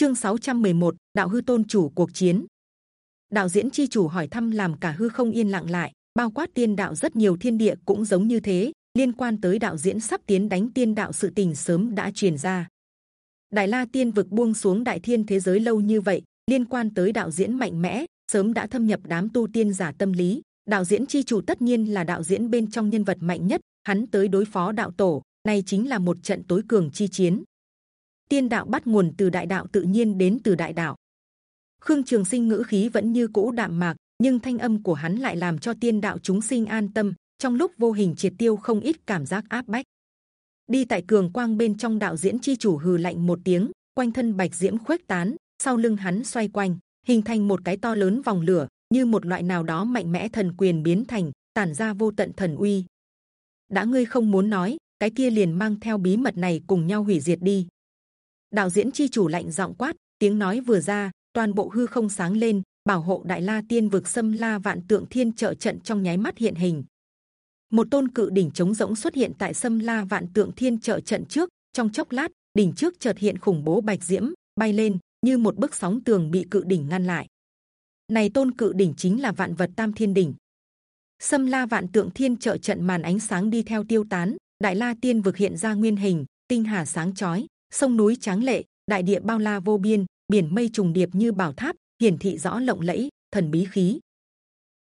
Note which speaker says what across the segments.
Speaker 1: Chương 611, đạo hư tôn chủ cuộc chiến. Đạo diễn chi chủ hỏi thăm làm cả hư không yên lặng lại, bao quát tiên đạo rất nhiều thiên địa cũng giống như thế. Liên quan tới đạo diễn sắp tiến đánh tiên đạo sự tình sớm đã truyền ra. Đại La Tiên vực buông xuống đại thiên thế giới lâu như vậy, liên quan tới đạo diễn mạnh mẽ, sớm đã thâm nhập đám tu tiên giả tâm lý. Đạo diễn chi chủ tất nhiên là đạo diễn bên trong nhân vật mạnh nhất, hắn tới đối phó đạo tổ, này chính là một trận tối cường chi chiến. Tiên đạo bắt nguồn từ đại đạo tự nhiên đến từ đại đạo. Khương Trường Sinh ngữ khí vẫn như cũ đạm mạc, nhưng thanh âm của hắn lại làm cho tiên đạo chúng sinh an tâm. Trong lúc vô hình triệt tiêu không ít cảm giác áp bách. Đi tại cường quang bên trong đạo diễn chi chủ hừ lạnh một tiếng, quanh thân bạch diễm khuếch tán, sau lưng hắn xoay quanh, hình thành một cái to lớn vòng lửa, như một loại nào đó mạnh mẽ thần quyền biến thành, tản ra vô tận thần uy. đã ngươi không muốn nói, cái kia liền mang theo bí mật này cùng nhau hủy diệt đi đạo diễn chi chủ lạnh giọng quát, tiếng nói vừa ra, toàn bộ hư không sáng lên, bảo hộ đại la tiên vực xâm la vạn tượng thiên trợ trận trong nháy mắt hiện hình. Một tôn cự đỉnh chống rỗng xuất hiện tại xâm la vạn tượng thiên trợ trận trước. Trong chốc lát, đỉnh trước chợt hiện khủng bố bạch diễm bay lên, như một bức sóng tường bị cự đỉnh ngăn lại. Này tôn cự đỉnh chính là vạn vật tam thiên đỉnh. Xâm la vạn tượng thiên trợ trận màn ánh sáng đi theo tiêu tán, đại la tiên vực hiện ra nguyên hình, tinh hà sáng chói, sông núi tráng lệ, đại địa bao la vô biên, biển mây trùng điệp như bảo tháp, hiển thị rõ lộng lẫy, thần bí khí.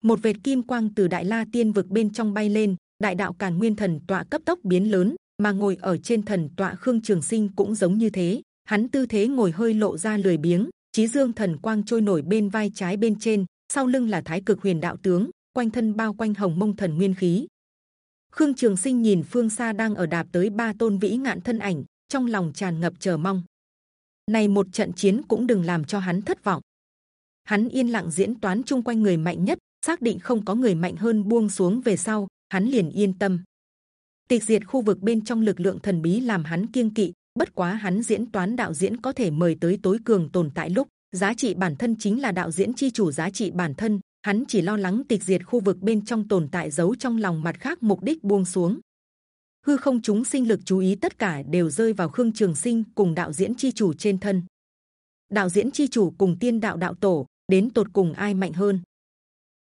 Speaker 1: Một vệt kim quang từ đại la tiên vực bên trong bay lên, đại đạo càn nguyên thần tọa cấp tốc biến lớn, mà ngồi ở trên thần tọa khương trường sinh cũng giống như thế. Hắn tư thế ngồi hơi lộ ra lười biếng, trí dương thần quang trôi nổi bên vai trái bên trên, sau lưng là thái cực huyền đạo tướng, quanh thân bao quanh hồng mông thần nguyên khí. Khương Trường Sinh nhìn phương xa đang ở đạp tới ba tôn vĩ ngạn thân ảnh, trong lòng tràn ngập chờ mong. Này một trận chiến cũng đừng làm cho hắn thất vọng. Hắn yên lặng diễn toán chung quanh người mạnh nhất, xác định không có người mạnh hơn buông xuống về sau, hắn liền yên tâm. Tịch diệt khu vực bên trong lực lượng thần bí làm hắn kiêng kỵ. Bất quá hắn diễn toán đạo diễn có thể mời tới tối cường tồn tại lúc giá trị bản thân chính là đạo diễn chi chủ giá trị bản thân. Hắn chỉ lo lắng tịch diệt khu vực bên trong tồn tại giấu trong lòng mặt khác mục đích buông xuống. Hư không chúng sinh lực chú ý tất cả đều rơi vào khương trường sinh cùng đạo diễn chi chủ trên thân. Đạo diễn chi chủ cùng tiên đạo đạo tổ, đến tột cùng ai mạnh hơn?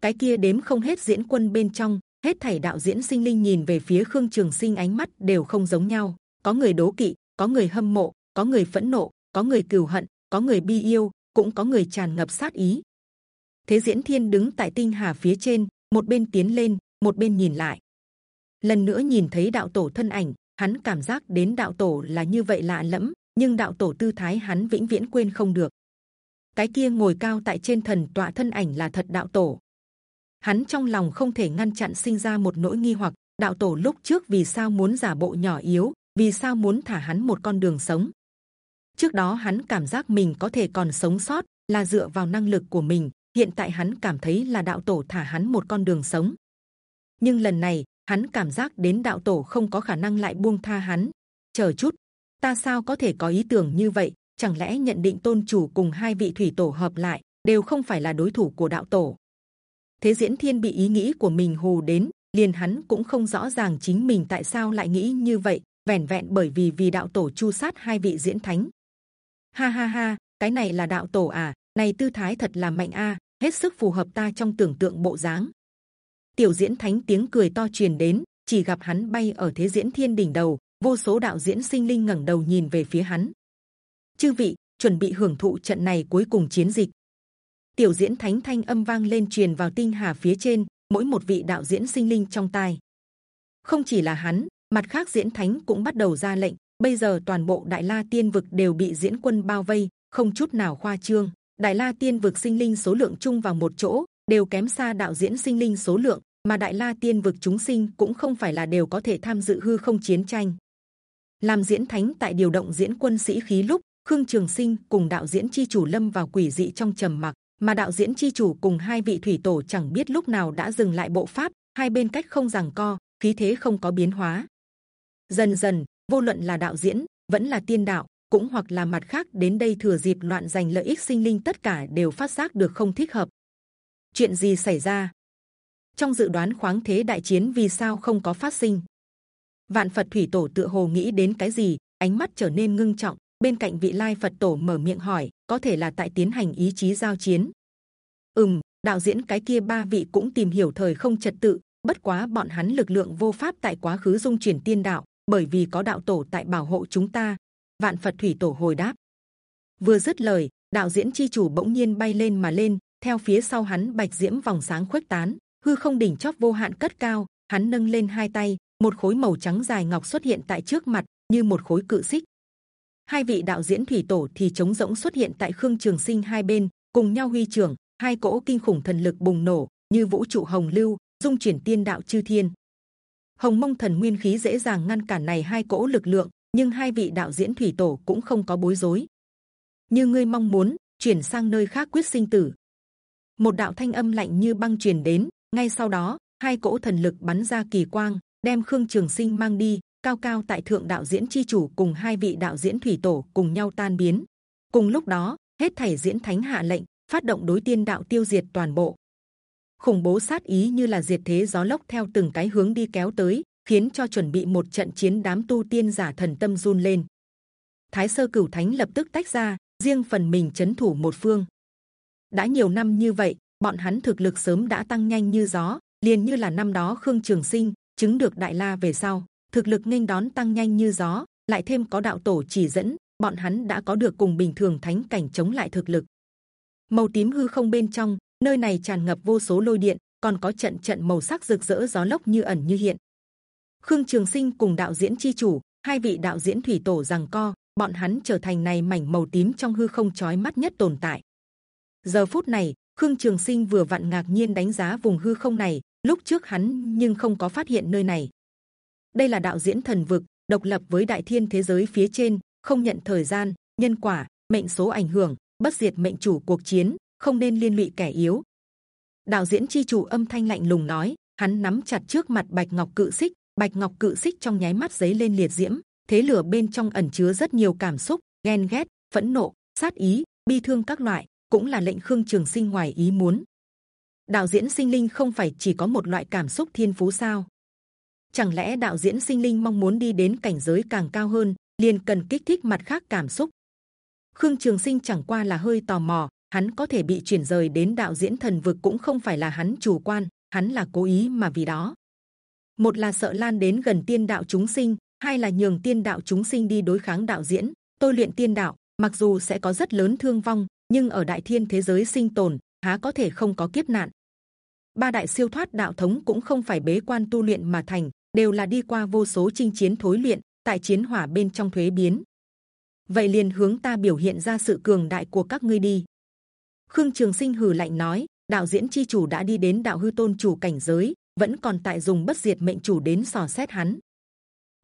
Speaker 1: Cái kia đếm không hết diễn quân bên trong, hết thảy đạo diễn sinh linh nhìn về phía khương trường sinh ánh mắt đều không giống nhau có người đố kỵ, có người hâm mộ, có người phẫn nộ, có người cừu hận, có người bi yêu, cũng có người tràn ngập sát ý thế diễn thiên đứng tại tinh hà phía trên, một bên tiến lên, một bên nhìn lại lần nữa nhìn thấy đạo tổ thân ảnh, hắn cảm giác đến đạo tổ là như vậy lạ lẫm, nhưng đạo tổ tư thái hắn vĩnh viễn quên không được. Cái kia ngồi cao tại trên thần tọa thân ảnh là thật đạo tổ. Hắn trong lòng không thể ngăn chặn sinh ra một nỗi nghi hoặc, đạo tổ lúc trước vì sao muốn giả bộ nhỏ yếu, vì sao muốn thả hắn một con đường sống? Trước đó hắn cảm giác mình có thể còn sống sót là dựa vào năng lực của mình, hiện tại hắn cảm thấy là đạo tổ thả hắn một con đường sống. Nhưng lần này hắn cảm giác đến đạo tổ không có khả năng lại buông tha hắn. Chờ chút, ta sao có thể có ý tưởng như vậy? Chẳng lẽ nhận định tôn chủ cùng hai vị thủy tổ hợp lại đều không phải là đối thủ của đạo tổ? Thế diễn thiên bị ý nghĩ của mình hù đến, liền hắn cũng không rõ ràng chính mình tại sao lại nghĩ như vậy, vẻn vẹn bởi vì vì đạo tổ chu sát hai vị diễn thánh. Ha ha ha, cái này là đạo tổ à này tư thái thật là mạnh a, hết sức phù hợp ta trong tưởng tượng bộ dáng tiểu diễn thánh tiếng cười to truyền đến, chỉ gặp hắn bay ở thế diễn thiên đỉnh đầu, vô số đạo diễn sinh linh ngẩng đầu nhìn về phía hắn. Chư vị, chuẩn bị hưởng thụ trận này cuối cùng chiến dịch. Tiểu diễn thánh thanh âm vang lên truyền vào tinh hà phía trên, mỗi một vị đạo diễn sinh linh trong tai. Không chỉ là hắn, mặt khác diễn thánh cũng bắt đầu ra lệnh, bây giờ toàn bộ đại la tiên vực đều bị diễn quân bao vây, không chút nào khoa trương. Đại la tiên vực sinh linh số lượng chung vào một chỗ, đều kém xa đạo diễn sinh linh số lượng mà đại la tiên vực chúng sinh cũng không phải là đều có thể tham dự hư không chiến tranh. Làm diễn thánh tại điều động diễn quân sĩ khí lúc, khương trường sinh cùng đạo diễn chi chủ lâm vào quỷ dị trong trầm mặc, mà đạo diễn chi chủ cùng hai vị thủy tổ chẳng biết lúc nào đã dừng lại bộ pháp, hai bên cách không giằng co, khí thế không có biến hóa. Dần dần, vô luận là đạo diễn, vẫn là tiên đạo, cũng hoặc là mặt khác đến đây thừa dịp loạn giành lợi ích sinh linh tất cả đều phát giác được không thích hợp. Chuyện gì xảy ra? Trong dự đoán khoáng thế đại chiến vì sao không có phát sinh vạn phật thủy tổ tựa hồ nghĩ đến cái gì ánh mắt trở nên ngưng trọng bên cạnh vị lai Phật tổ mở miệng hỏi, có thể là tại tiến hành ý chí giao chiến. Ừm, đạo diễn cái kia ba vị cũng tìm hiểu thời không trật tự, bất quá bọn hắn lực lượng vô pháp tại quá khứ dung chuyển tiên đạo, bởi vì có đạo tổ tại bảo hộ chúng ta. Vạn Phật thủy tổ hồi đáp. Vừa dứt lời, đạo diễn chi chủ bỗng nhiên bay lên mà lên, theo phía sau hắn bạch diễm vòng sáng khuếch tán, hư không đỉnh chóp vô hạn cất cao, hắn nâng lên hai tay, một khối màu trắng dài ngọc xuất hiện tại trước mặt, như một khối cự xích. Hai vị đạo diễn thủy tổ thì chống rỗng xuất hiện tại khương trường sinh hai bên, cùng nhau huy trưởng, hai cỗ kinh khủng thần lực bùng nổ, như vũ trụ hồng lưu, dung chuyển tiên đạo chư thiên. Hồng mông thần nguyên khí dễ dàng ngăn cản này hai cỗ lực lượng, nhưng hai vị đạo diễn thủy tổ cũng không có bối rối. Như ngươi mong muốn, chuyển sang nơi khác quyết sinh tử. Một đạo thanh âm lạnh như băng truyền đến, ngay sau đó hai cỗ thần lực bắn ra kỳ quang, đem khương trường sinh mang đi, cao cao tại thượng đạo diễn chi chủ cùng hai vị đạo diễn thủy tổ cùng nhau tan biến. Cùng lúc đó, hết thảy diễn thánh hạ lệnh phát động đối tiên đạo tiêu diệt toàn bộ. Khủng bố sát ý như là diệt thế gió lốc theo từng cái hướng đi kéo tới, khiến cho chuẩn bị một trận chiến đám tu tiên giả thần tâm run lên. Thái sơ cửu thánh lập tức tách ra, riêng phần mình chấn thủ một phương. đã nhiều năm như vậy, bọn hắn thực lực sớm đã tăng nhanh như gió, liền như là năm đó khương trường sinh chứng được đại la về sau, thực lực nghênh đón tăng nhanh như gió, lại thêm có đạo tổ chỉ dẫn, bọn hắn đã có được cùng bình thường thánh cảnh chống lại thực lực. Màu tím hư không bên trong, nơi này tràn ngập vô số lôi điện, còn có trận trận màu sắc rực rỡ gió lốc như ẩn như hiện. Khương Trường Sinh cùng đạo diễn chi chủ, hai vị đạo diễn thủy tổ rằng co, bọn hắn trở thành này mảnh màu tím trong hư không chói mắt nhất tồn tại. Giờ phút này, Khương Trường Sinh vừa vặn ngạc nhiên đánh giá vùng hư không này, lúc trước hắn nhưng không có phát hiện nơi này. Đây là đạo diễn thần vực, độc lập với đại thiên thế giới phía trên, không nhận thời gian, nhân quả, mệnh số ảnh hưởng, bất diệt mệnh chủ cuộc chiến, không nên liên lụy kẻ yếu. Đạo diễn chi chủ âm thanh lạnh lùng nói, hắn nắm chặt trước mặt bạch ngọc cự xích, bạch ngọc cự xích trong nháy mắt giấy lên liệt diễm, thế lửa bên trong ẩn chứa rất nhiều cảm xúc, ghen ghét, phẫn nộ, sát ý, bi thương các loại, cũng là lệnh khương trường sinh ngoài ý muốn. Đạo diễn sinh linh không phải chỉ có một loại cảm xúc thiên phú sao? Chẳng lẽ đạo diễn sinh linh mong muốn đi đến cảnh giới càng cao hơn, liền cần kích thích mặt khác cảm xúc? Khương Trường Sinh chẳng qua là hơi tò mò, hắn có thể bị chuyển rời đến đạo diễn thần vực cũng không phải là hắn chủ quan, hắn là cố ý mà vì đó. Một là sợ lan đến gần tiên đạo chúng sinh, hai là nhường tiên đạo chúng sinh đi đối kháng đạo diễn, tôi luyện tiên đạo, mặc dù sẽ có rất lớn thương vong, nhưng ở đại thiên thế giới sinh tồn, há có thể không có kiếp nạn? Ba đại siêu thoát đạo thống cũng không phải bế quan tu luyện mà thành, đều là đi qua vô số chinh chiến thối luyện, tại chiến hỏa bên trong thuế biến. Vậy liền hướng ta biểu hiện ra sự cường đại của các ngươi đi. Khương Trường Sinh hừ lạnh nói, đạo diễn chi chủ đã đi đến đạo hư tôn chủ cảnh giới, vẫn còn tại dùng bất diệt mệnh chủ đến sò xét hắn.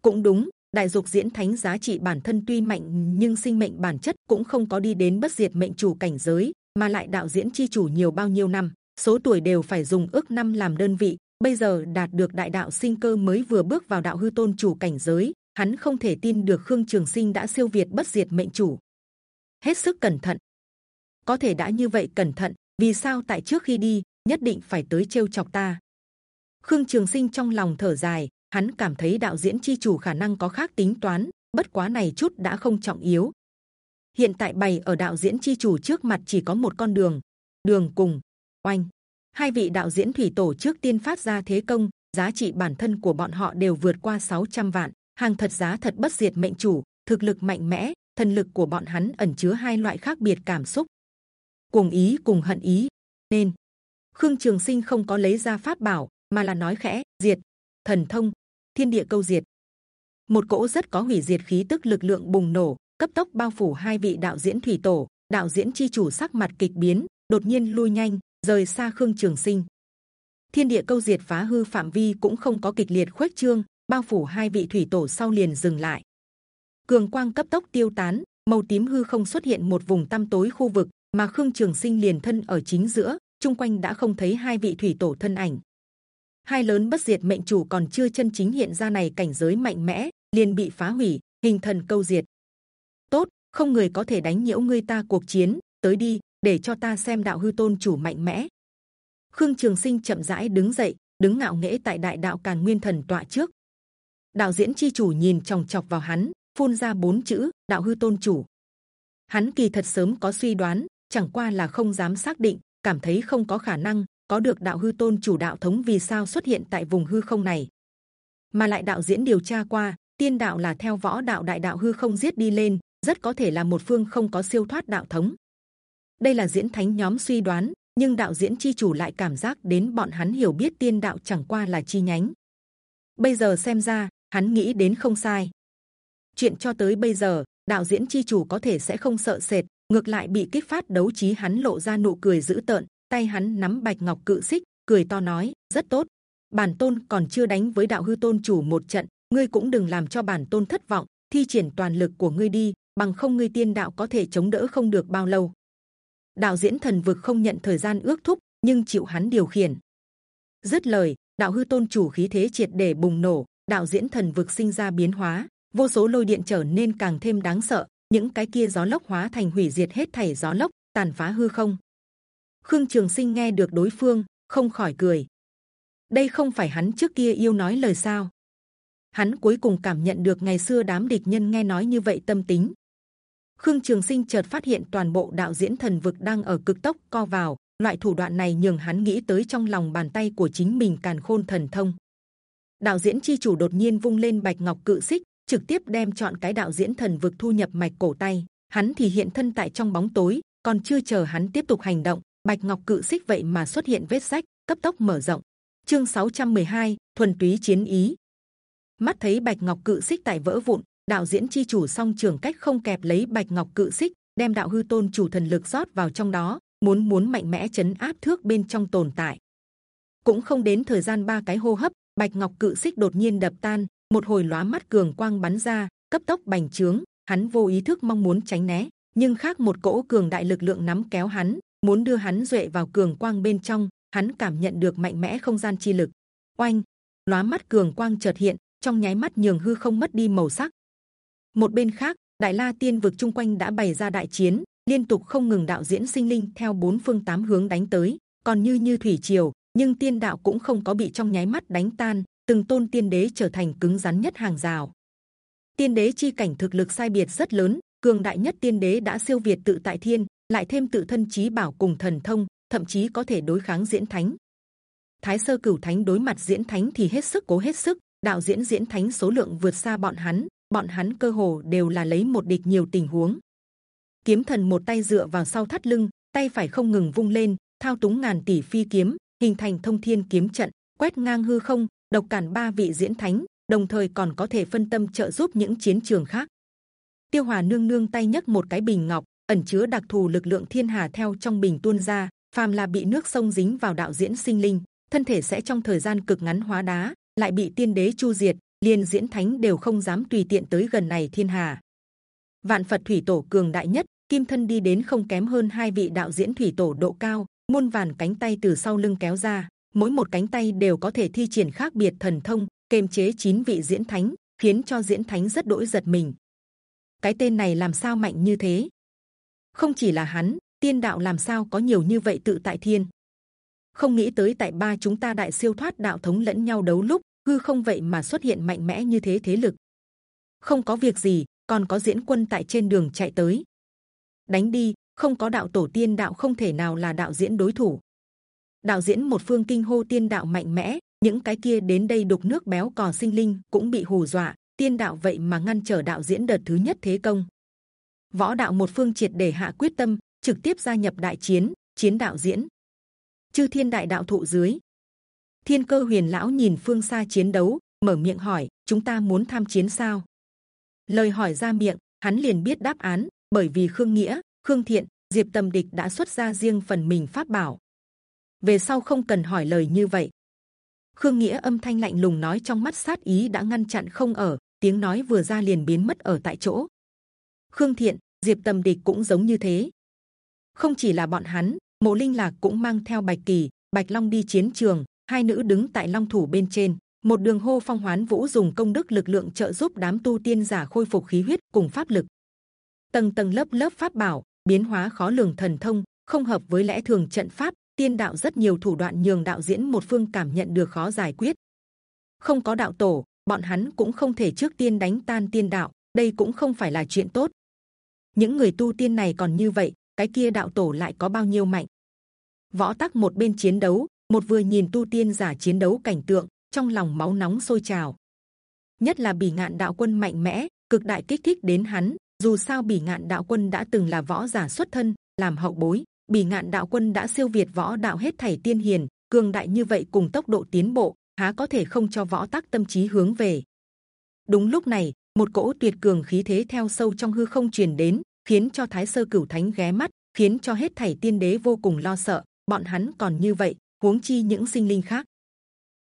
Speaker 1: Cũng đúng, đại dục diễn thánh giá trị bản thân tuy mạnh nhưng sinh mệnh bản chất cũng không có đi đến bất diệt mệnh chủ cảnh giới, mà lại đạo diễn chi chủ nhiều bao nhiêu năm, số tuổi đều phải dùng ước năm làm đơn vị. Bây giờ đạt được đại đạo sinh cơ mới vừa bước vào đạo hư tôn chủ cảnh giới, hắn không thể tin được khương trường sinh đã siêu việt bất diệt mệnh chủ. Hết sức cẩn thận. Có thể đã như vậy cẩn thận, vì sao tại trước khi đi nhất định phải tới trêu chọc ta? Khương Trường Sinh trong lòng thở dài, hắn cảm thấy đạo diễn chi chủ khả năng có khác tính toán, bất quá này chút đã không trọng yếu. Hiện tại bày ở đạo diễn chi chủ trước mặt chỉ có một con đường, đường cùng oanh. Hai vị đạo diễn thủy tổ trước tiên phát ra thế công, giá trị bản thân của bọn họ đều vượt qua 600 vạn, hàng thật giá thật bất diệt mệnh chủ, thực lực mạnh mẽ, thần lực của bọn hắn ẩn chứa hai loại khác biệt cảm xúc, cuồng ý cùng hận ý. Nên Khương Trường Sinh không có lấy ra pháp bảo, mà là nói khẽ diệt thần thông thiên địa câu diệt. Một cỗ rất có hủy diệt khí tức lực lượng bùng nổ, cấp tốc bao phủ hai vị đạo diễn thủy tổ, đạo diễn chi chủ sắc mặt kịch biến, đột nhiên lui nhanh, rời xa khương trường sinh. Thiên địa câu diệt phá hư phạm vi cũng không có kịch liệt khuếch trương, bao phủ hai vị thủy tổ sau liền dừng lại. Cường quang cấp tốc tiêu tán, màu tím hư không xuất hiện một vùng tăm tối khu vực, mà khương trường sinh liền thân ở chính giữa, chung quanh đã không thấy hai vị thủy tổ thân ảnh hai lớn bất diệt mệnh chủ còn chưa chân chính hiện ra này cảnh giới mạnh mẽ liền bị phá hủy hình thần câu diệt. Tốt không người có thể đánh nhiễu ngươi ta cuộc chiến tới đi để cho ta xem đạo hư tôn chủ mạnh mẽ. Khương trường sinh chậm rãi đứng dậy đứng ngạo nghễ tại đại đạo càn nguyên thần tọa trước. Đạo diễn chi chủ nhìn chòng chọc vào hắn phun ra bốn chữ đạo hư tôn chủ. Hắn kỳ thật sớm có suy đoán, chẳng qua là không dám xác định, cảm thấy không có khả năng có được đạo hư tôn chủ đạo thống vì sao xuất hiện tại vùng hư không này, mà lại đạo diễn điều tra qua tiên đạo là theo võ đạo đại đạo hư không giết đi lên, rất có thể là một phương không có siêu thoát đạo thống. Đây là diễn thánh nhóm suy đoán, nhưng đạo diễn chi chủ lại cảm giác đến bọn hắn hiểu biết tiên đạo chẳng qua là chi nhánh. Bây giờ xem ra, hắn nghĩ đến không sai. Chuyện cho tới bây giờ, đạo diễn chi chủ có thể sẽ không sợ sệt, ngược lại bị kích phát đấu trí hắn lộ ra nụ cười dữ tợn, tay hắn nắm bạch ngọc cự xích, cười to nói: rất tốt. Bản tôn còn chưa đánh với đạo hư tôn chủ một trận, ngươi cũng đừng làm cho bản tôn thất vọng, thi triển toàn lực của ngươi đi, bằng không ngươi tiên đạo có thể chống đỡ không được bao lâu. Đạo diễn thần vực không nhận thời gian ước thúc, nhưng chịu hắn điều khiển. Dứt lời, đạo hư tôn chủ khí thế triệt để bùng nổ, đạo diễn thần vực sinh ra biến hóa, vô số lôi điện trở nên càng thêm đáng sợ. Những cái kia gió lốc hóa thành hủy diệt hết thảy gió lốc, tàn phá hư không. Khương Trường Sinh nghe được đối phương, không khỏi cười. Đây không phải hắn trước kia yêu nói lời sao? Hắn cuối cùng cảm nhận được ngày xưa đám địch nhân nghe nói như vậy tâm tính. Khương Trường Sinh chợt phát hiện toàn bộ đạo diễn thần vực đang ở cực tốc co vào. Loại thủ đoạn này nhường hắn nghĩ tới trong lòng bàn tay của chính mình càn khôn thần thông. Đạo diễn chi chủ đột nhiên vung lên bạch ngọc cự xích, trực tiếp đem chọn cái đạo diễn thần vực thu nhập mạch cổ tay. Hắn thì hiện thân tại trong bóng tối, còn chưa chờ hắn tiếp tục hành động, bạch ngọc cự xích vậy mà xuất hiện vết sách, cấp tốc mở rộng. Chương 612, thuần túy chiến ý. Mắt thấy bạch ngọc cự xích tại vỡ vụn, đạo diễn chi chủ song trường cách không kẹp lấy bạch ngọc cự xích, đem đạo hư tôn chủ thần lực rót vào trong đó, muốn muốn mạnh mẽ chấn áp thước bên trong tồn tại. Cũng không đến thời gian ba cái hô hấp, bạch ngọc cự xích đột nhiên đập tan, một hồi lóa mắt cường quang bắn ra, cấp tốc bành trướng. Hắn vô ý thức mong muốn tránh né, nhưng khác một cỗ cường đại lực lượng nắm kéo hắn, muốn đưa hắn duệ vào cường quang bên trong. Hắn cảm nhận được mạnh mẽ không gian chi lực. Oanh, lóa mắt cường quang chợt hiện, trong nháy mắt nhường hư không mất đi màu sắc. Một bên khác, Đại La Tiên vực chung quanh đã bày ra đại chiến, liên tục không ngừng đạo diễn sinh linh theo bốn phương tám hướng đánh tới, còn như như thủy triều, nhưng tiên đạo cũng không có bị trong nháy mắt đánh tan, từng tôn tiên đế trở thành cứng rắn nhất hàng rào. Tiên đế chi cảnh thực lực sai biệt rất lớn, cường đại nhất tiên đế đã siêu việt tự tại thiên, lại thêm tự thân trí bảo cùng thần thông, thậm chí có thể đối kháng diễn thánh. Thái sơ cửu thánh đối mặt diễn thánh thì hết sức cố hết sức, đạo diễn diễn thánh số lượng vượt xa bọn hắn, bọn hắn cơ hồ đều là lấy một địch nhiều tình huống. Kiếm thần một tay dựa vào sau thắt lưng, tay phải không ngừng vung lên, thao túng ngàn tỷ phi kiếm, hình thành thông thiên kiếm trận, quét ngang hư không, độc cản ba vị diễn thánh, đồng thời còn có thể phân tâm trợ giúp những chiến trường khác. Tiêu Hòa nương nương tay nhấc một cái bình ngọc, ẩn chứa đặc thù lực lượng thiên hà theo trong bình tuôn ra, phàm là bị nước sông dính vào đạo diễn sinh linh, thân thể sẽ trong thời gian cực ngắn hóa đá, lại bị tiên đế chu diệt, liền diễn thánh đều không dám tùy tiện tới gần này thiên hà. Vạn Phật thủy tổ cường đại nhất, kim thân đi đến không kém hơn hai vị đạo diễn thủy tổ độ cao, muôn vàn cánh tay từ sau lưng kéo ra, mỗi một cánh tay đều có thể thi triển khác biệt thần thông, kềm chế chín vị diễn thánh, khiến cho diễn thánh rất đỗi giật mình. Cái tên này làm sao mạnh như thế? Không chỉ là hắn, tiên đạo làm sao có nhiều như vậy tự tại thiên? Không nghĩ tới tại ba chúng ta đại siêu thoát đạo thống lẫn nhau đấu lúc hư không vậy mà xuất hiện mạnh mẽ như thế thế lực. Không có việc gì, còn có diễn quân tại trên đường chạy tới. Đánh đi, không có đạo tổ tiên đạo không thể nào là đạo diễn đối thủ. Đạo diễn một phương kinh hô tiên đạo mạnh mẽ, những cái kia đến đây đục nước béo cò sinh linh cũng bị hù dọa. Tiên đạo vậy mà ngăn trở đạo diễn đợt thứ nhất thế công. Võ đạo một phương triệt để hạ quyết tâm, trực tiếp gia nhập đại chiến, chiến đạo diễn. Chư thiên đại đạo thụ dưới, Thiên cơ huyền lão nhìn phương xa chiến đấu, mở miệng hỏi: chúng ta muốn tham chiến sao? Lời hỏi ra miệng, hắn liền biết đáp án, bởi vì khương nghĩa, khương thiện, diệp tâm địch đã xuất ra riêng phần mình pháp bảo. Về sau không cần hỏi lời như vậy. Khương nghĩa âm thanh lạnh lùng nói trong mắt sát ý đã ngăn chặn không ở, tiếng nói vừa ra liền biến mất ở tại chỗ. Khương thiện, diệp Tầm địch cũng giống như thế. Không chỉ là bọn hắn, mộ linh lạc cũng mang theo bạch kỳ, bạch long đi chiến trường, hai nữ đứng tại long thủ bên trên một đường hô phong hoán vũ dùng công đức lực lượng trợ giúp đám tu tiên giả khôi phục khí huyết cùng pháp lực tầng tầng lớp lớp pháp bảo biến hóa khó lường thần thông không hợp với lẽ thường trận pháp tiên đạo rất nhiều thủ đoạn nhường đạo diễn một phương cảm nhận được khó giải quyết không có đạo tổ bọn hắn cũng không thể trước tiên đánh tan tiên đạo đây cũng không phải là chuyện tốt. Những người tu tiên này còn như vậy, cái kia đạo tổ lại có bao nhiêu mạnh? Võ tắc một bên chiến đấu, một vừa nhìn tu tiên giả chiến đấu cảnh tượng, trong lòng máu nóng sôi trào. Nhất là bỉ ngạn đạo quân mạnh mẽ, cực đại kích thích đến hắn. Dù sao bỉ ngạn đạo quân đã từng là võ giả xuất thân, làm hậu bối, bỉ ngạn đạo quân đã siêu việt võ đạo hết thảy tiên hiền, cường đại như vậy cùng tốc độ tiến bộ, há có thể không cho võ tắc tâm trí hướng về? Đúng lúc này, một cỗ tuyệt cường khí thế theo sâu trong hư không truyền đến, khiến cho Thái sơ cửu thánh ghé mắt, khiến cho hết thảy tiên đế vô cùng lo sợ. Bọn hắn còn như vậy, huống chi những sinh linh khác.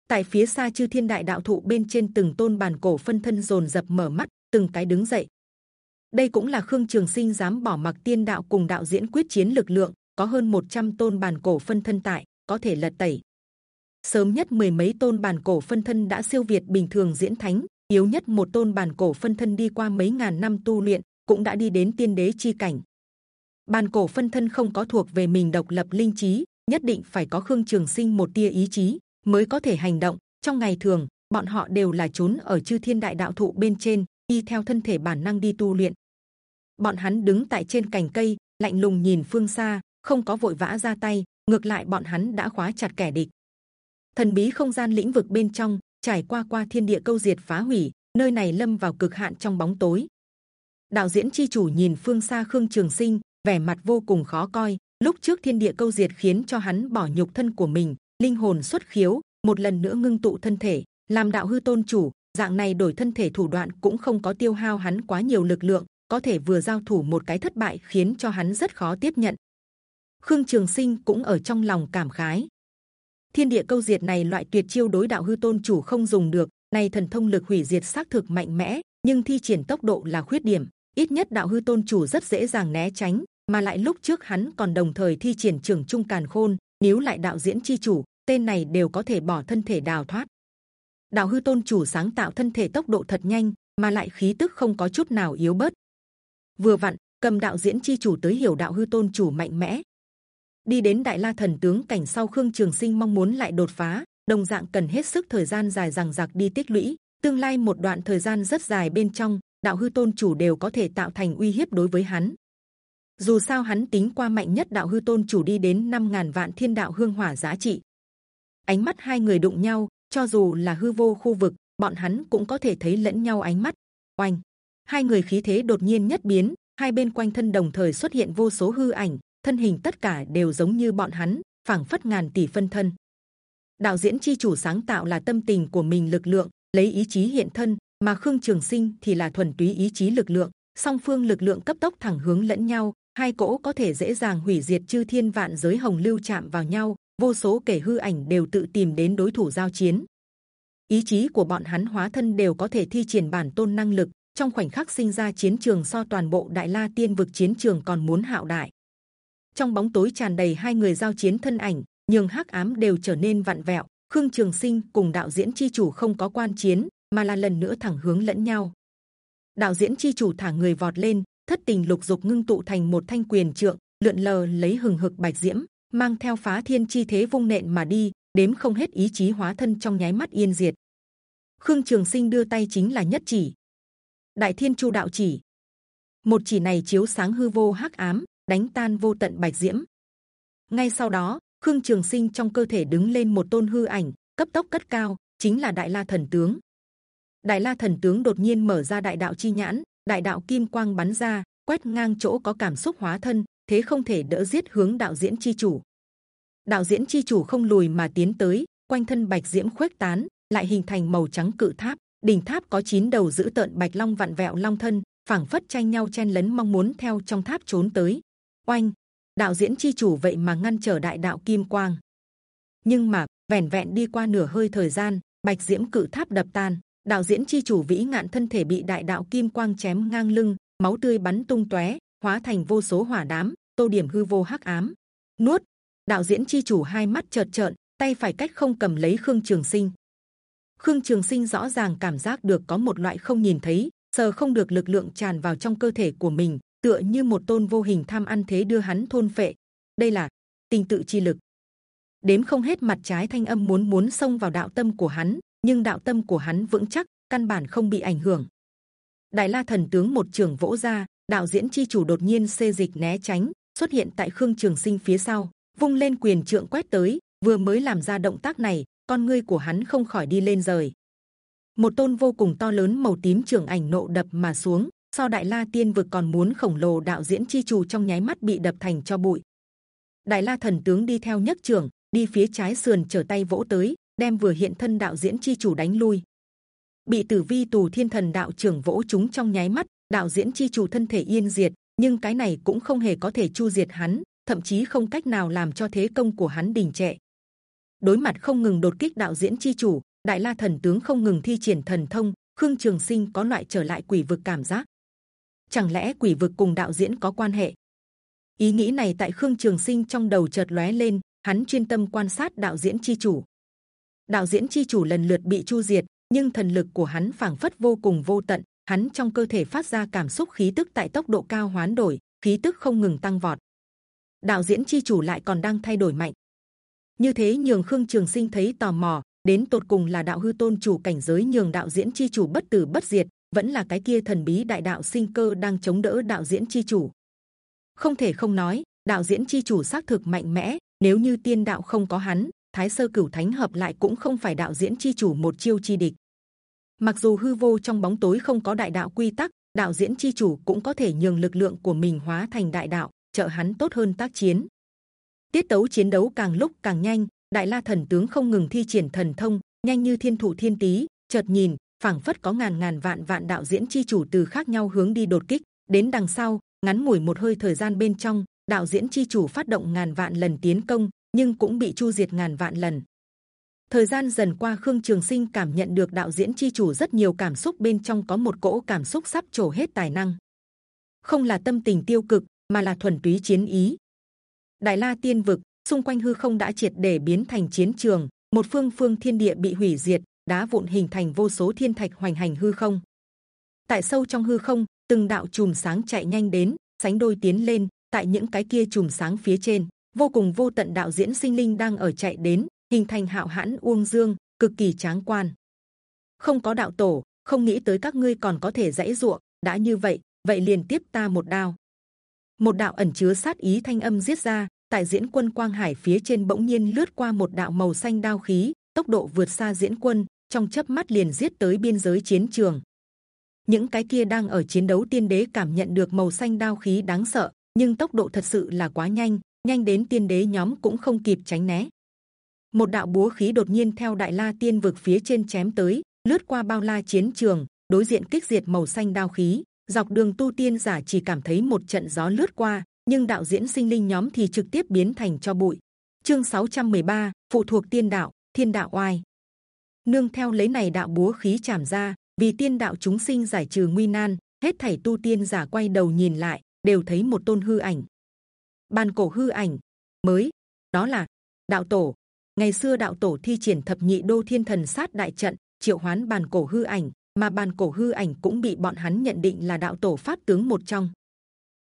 Speaker 1: Tại phía xa chư thiên đại đạo thụ bên trên từng tôn bàn cổ phân thân rồn dập mở mắt, từng cái đứng dậy. Đây cũng là Khương Trường Sinh dám bỏ mặc tiên đạo cùng đạo diễn quyết chiến lực lượng, có hơn 100 tôn bàn cổ phân thân tại, có thể lật tẩy. Sớm nhất mười mấy tôn bàn cổ phân thân đã siêu việt bình thường diễn thánh, yếu nhất một tôn bản cổ phân thân đi qua mấy ngàn năm tu luyện, cũng đã đi đến tiên đế chi cảnh. Bản cổ phân thân không có thuộc về mình độc lập linh trí, nhất định phải có khương trường sinh một tia ý chí mới có thể hành động. Trong ngày thường, bọn họ đều là trốn ở chư thiên đại đạo thụ bên trên, y theo thân thể bản năng đi tu luyện. Bọn hắn đứng tại trên cành cây, lạnh lùng nhìn phương xa, không có vội vã ra tay. Ngược lại bọn hắn đã khóa chặt kẻ địch. Thần bí không gian lĩnh vực bên trong trải qua qua thiên địa câu diệt phá hủy, nơi này lâm vào cực hạn trong bóng tối. Đạo diễn chi chủ nhìn phương xa khương trường sinh, vẻ mặt vô cùng khó coi. Lúc trước thiên địa câu diệt khiến cho hắn bỏ nhục thân của mình, linh hồn xuất khiếu, một lần nữa ngưng tụ thân thể, làm đạo hư tôn chủ. Dạng này đổi thân thể thủ đoạn cũng không có tiêu hao hắn quá nhiều lực lượng, có thể vừa giao thủ một cái thất bại khiến cho hắn rất khó tiếp nhận. Khương Trường Sinh cũng ở trong lòng cảm khái. Thiên địa câu diệt này loại tuyệt chiêu đối đạo hư tôn chủ không dùng được, này thần thông lực hủy diệt xác thực mạnh mẽ, nhưng thi triển tốc độ là khuyết điểm. Ít nhất đạo hư tôn chủ rất dễ dàng né tránh, mà lại lúc trước hắn còn đồng thời thi triển trưởng trung càn khôn, nếu lại đạo diễn chi chủ, tên này đều có thể bỏ thân thể đào thoát. Đạo hư tôn chủ sáng tạo thân thể tốc độ thật nhanh, mà lại khí tức không có chút nào yếu bớt. Vừa vặn cầm đạo diễn chi chủ tới hiểu đạo hư tôn chủ mạnh mẽ. Đi đến đại la thần tướng cảnh sau khương trường sinh mong muốn lại đột phá, đồng dạng cần hết sức thời gian dài rằng giặc đi tích lũy. Tương lai một đoạn thời gian rất dài bên trong, đạo hư tôn chủ đều có thể tạo thành uy hiếp đối với hắn. Dù sao hắn tính qua mạnh nhất đạo hư tôn chủ đi đến 5.000 vạn thiên đạo hương hỏa giá trị. Ánh mắt hai người đụng nhau, cho dù là hư vô khu vực, bọn hắn cũng có thể thấy lẫn nhau ánh mắt. Oanh, hai người khí thế đột nhiên nhất biến, hai bên quanh thân đồng thời xuất hiện vô số hư ảnh, thân hình tất cả đều giống như bọn hắn, phảng phất ngàn tỷ phân thân. Đạo diễn chi chủ sáng tạo là tâm tình của mình lực lượng, lấy ý chí hiện thân, mà Khương Trường Sinh thì là thuần túy ý chí lực lượng. Song phương lực lượng cấp tốc thẳng hướng lẫn nhau, hai cỗ có thể dễ dàng hủy diệt chư thiên vạn giới hồng lưu chạm vào nhau, vô số kẻ hư ảnh đều tự tìm đến đối thủ giao chiến. Ý chí của bọn hắn hóa thân đều có thể thi triển bản tôn năng lực, trong khoảnh khắc sinh ra chiến trường so toàn bộ đại la tiên vực chiến trường còn muốn hạo đại. Trong bóng tối tràn đầy hai người giao chiến thân ảnh, nhường hắc ám đều trở nên vặn vẹo. Khương Trường Sinh cùng đạo diễn chi chủ không có quan chiến, mà là lần nữa thẳng hướng lẫn nhau. Đạo diễn chi chủ thả người vọt lên, thất tình lục dục ngưng tụ thành một thanh quyền trượng, lượn lờ lấy hừng hực bạch diễm, mang theo phá thiên chi thế vung nện mà đi, đếm không hết ý chí hóa thân trong nháy mắt yên diệt. Khương Trường Sinh đưa tay chính là nhất chỉ, Đại Thiên Chu Đạo chỉ. Một chỉ này chiếu sáng hư vô hắc ám, đánh tan vô tận bạch diễm. Ngay sau đó, Khương Trường Sinh trong cơ thể đứng lên một tôn hư ảnh, cấp tốc cất cao, chính là Đại La Thần Tướng. Đại La Thần Tướng đột nhiên mở ra đại đạo chi nhãn, đại đạo kim quang bắn ra, quét ngang chỗ có cảm xúc hóa thân, thế không thể đỡ giết hướng đạo diễn chi chủ. Đạo diễn chi chủ không lùi mà tiến tới, quanh thân bạch diễm khuếch tán, lại hình thành màu trắng cự tháp. Đỉnh tháp có chín đầu giữ tợn bạch long vặn vẹo long thân, phảng phất tranh nhau chen lấn mong muốn theo trong tháp trốn tới. Oanh, đạo diễn chi chủ vậy mà ngăn trở đại đạo kim quang. Nhưng mà vẻn vẹn đi qua nửa hơi thời gian, bạch diễm cự tháp đập tan. Đạo diễn chi chủ vĩ ngạn thân thể bị đại đạo kim quang chém ngang lưng, máu tươi bắn tung tóe, hóa thành vô số hỏa đám, tô điểm hư vô hắc ám. Nuốt. Đạo diễn chi chủ hai mắt trợt trợn, tay phải cách không cầm lấy khương trường sinh. Khương Trường Sinh rõ ràng cảm giác được có một loại không nhìn thấy, sờ không được lực lượng tràn vào trong cơ thể của mình, tựa như một tôn vô hình tham ăn thế đưa hắn thôn phệ. Đây là tình tự chi lực. Đếm không hết mặt trái thanh âm muốn muốn xông vào đạo tâm của hắn, nhưng đạo tâm của hắn vững chắc, căn bản không bị ảnh hưởng. đại la thần tướng một trường vỗ ra đạo diễn chi chủ đột nhiên xê dịch né tránh xuất hiện tại khương trường sinh phía sau vung lên quyền trượng quét tới vừa mới làm ra động tác này con ngươi của hắn không khỏi đi lên rời một tôn vô cùng to lớn màu tím trường ảnh nộ đập mà xuống so đại la tiên vực còn muốn khổng lồ đạo diễn chi chủ trong nháy mắt bị đập thành cho bụi. Đại la thần tướng đi theo nhất trưởng, đi phía trái sườn trở tay vỗ tới, đem vừa hiện thân đạo diễn chi chủ đánh lui. Bị tử vi tù thiên thần đạo trưởng vỗ chúng trong nháy mắt, đạo diễn chi chủ thân thể yên diệt, nhưng cái này cũng không hề có thể chu diệt hắn, thậm chí không cách nào làm cho thế công của hắn đình trệ. Đối mặt không ngừng đột kích đạo diễn chi chủ đại la thần tướng không ngừng thi triển thần thông, khương trường sinh có loại trở lại quỷ vực cảm giác chẳng lẽ quỷ vực cùng đạo diễn có quan hệ? Ý nghĩ này tại khương trường sinh trong đầu chợt lóe lên, hắn chuyên tâm quan sát đạo diễn chi chủ. Đạo diễn chi chủ lần lượt bị chu diệt, nhưng thần lực của hắn phảng phất vô cùng vô tận, hắn trong cơ thể phát ra cảm xúc khí tức tại tốc độ cao hoán đổi, khí tức không ngừng tăng vọt. Đạo diễn chi chủ lại còn đang thay đổi mạnh. Như thế nhường khương trường sinh thấy tò mò, đến tột cùng là đạo hư tôn chủ cảnh giới nhường đạo diễn chi chủ bất tử bất diệt vẫn là cái kia thần bí đại đạo sinh cơ đang chống đỡ đạo diễn chi chủ. Không thể không nói, đạo diễn chi chủ xác thực mạnh mẽ, nếu như tiên đạo không có hắn, thái sơ cửu thánh hợp lại cũng không phải đạo diễn chi chủ một chiêu chi địch. Mặc dù hư vô trong bóng tối không có đại đạo quy tắc, đạo diễn chi chủ cũng có thể nhường lực lượng của mình hóa thành đại đạo, trợ hắn tốt hơn tác chiến. Tiết tấu chiến đấu càng lúc càng nhanh, đại la thần tướng không ngừng thi triển thần thông, nhanh như thiên thủ thiên tý, chợt nhìn phảng phất có ngàn ngàn vạn vạn đạo diễn chi chủ từ khác nhau hướng đi đột kích. Đến đằng sau, ngắn ngủi một hơi thời gian bên trong, đạo diễn chi chủ phát động ngàn vạn lần tiến công, nhưng cũng bị chu diệt ngàn vạn lần. Thời gian dần qua, khương trường sinh cảm nhận được đạo diễn chi chủ rất nhiều cảm xúc bên trong có một cỗ cảm xúc sắp trổ hết tài năng. Không là tâm tình tiêu cực, mà là thuần túy chiến ý. Đại la tiên vực, xung quanh hư không đã triệt để biến thành chiến trường, một phương phương thiên địa bị hủy diệt đá vụn hình thành vô số thiên thạch hoành hành hư không. Tại sâu trong hư không, từng đạo chùm sáng chạy nhanh đến, sánh đôi tiến lên, tại những cái kia chùm sáng phía trên, vô cùng vô tận đạo diễn sinh linh đang ở chạy đến, hình thành hạo hãn uông dương, cực kỳ tráng quan. Không có đạo tổ, không nghĩ tới các ngươi còn có thể dãy ruộng, đã như vậy vậy liền tiếp ta một đao. Một đạo ẩn chứa sát ý thanh âm giết ra, tại diễn quân quang hải phía trên bỗng nhiên lướt qua một đạo màu xanh đao khí, tốc độ vượt xa diễn quân trong chớp mắt liền giết tới biên giới chiến trường. Những cái kia đang ở chiến đấu tiên đế cảm nhận được màu xanh đao khí đáng sợ nhưng tốc độ thật sự là quá nhanh nhanh đến tiên đế nhóm cũng không kịp tránh né. Một đạo búa khí đột nhiên theo đại la tiên vực phía trên chém tới lướt qua bao la chiến trường đối diện kích diệt màu xanh đao khí. Dọc đường tu tiên giả chỉ cảm thấy một trận gió lướt qua nhưng đạo diễn sinh linh nhóm thì trực tiếp biến thành cho bụi. Chương 613, phụ thuộc tiên đạo thiên đạo oai nương theo lấy này đạo búa khí chạm ra, vì tiên đạo chúng sinh giải trừ nguy nan, hết thảy tu tiên giả quay đầu nhìn lại, đều thấy một tôn hư ảnh. Bàn cổ hư ảnh, mới, đó là, đạo tổ. Ngày xưa đạo tổ thi triển thập nhị đô thiên thần sát đại trận, triệu hoán bàn cổ hư ảnh, mà bàn cổ hư ảnh cũng bị bọn hắn nhận định là đạo tổ pháp tướng một trong.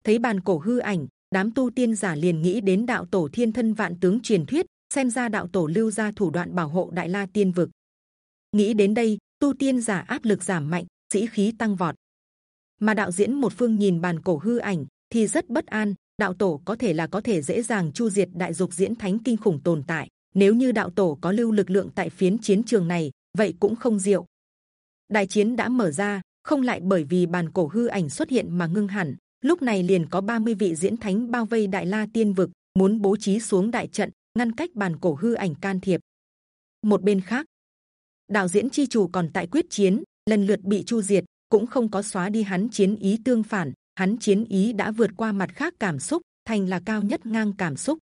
Speaker 1: Thấy bàn cổ hư ảnh, đám tu tiên giả liền nghĩ đến đạo tổ thiên thân vạn tướng truyền thuyết, xem ra đạo tổ lưu ra thủ đoạn bảo hộ đại la tiên vực nghĩ đến đây, tu tiên giả áp lực giảm mạnh, sĩ khí tăng vọt. Mà đạo diễn một phương nhìn bàn cổ hư ảnh thì rất bất an, đạo tổ có thể là có thể dễ dàng chu diệt đại dục diễn thánh kinh khủng tồn tại. Nếu như đạo tổ có lưu lực lượng tại phiến chiến trường này, vậy cũng không diệu. Đại chiến đã mở ra, không lại bởi vì bàn cổ hư ảnh xuất hiện mà ngưng hẳn. Lúc này liền có 30 vị diễn thánh bao vây đại la tiên vực, muốn bố trí xuống đại trận, ngăn cách bàn cổ hư ảnh can thiệp. Một bên khác đạo diễn chi chủ còn tại quyết chiến, lần lượt bị chu diệt, cũng không có xóa đi hắn chiến ý tương phản, hắn chiến ý đã vượt qua mặt khác cảm xúc, thành là cao nhất ngang cảm xúc.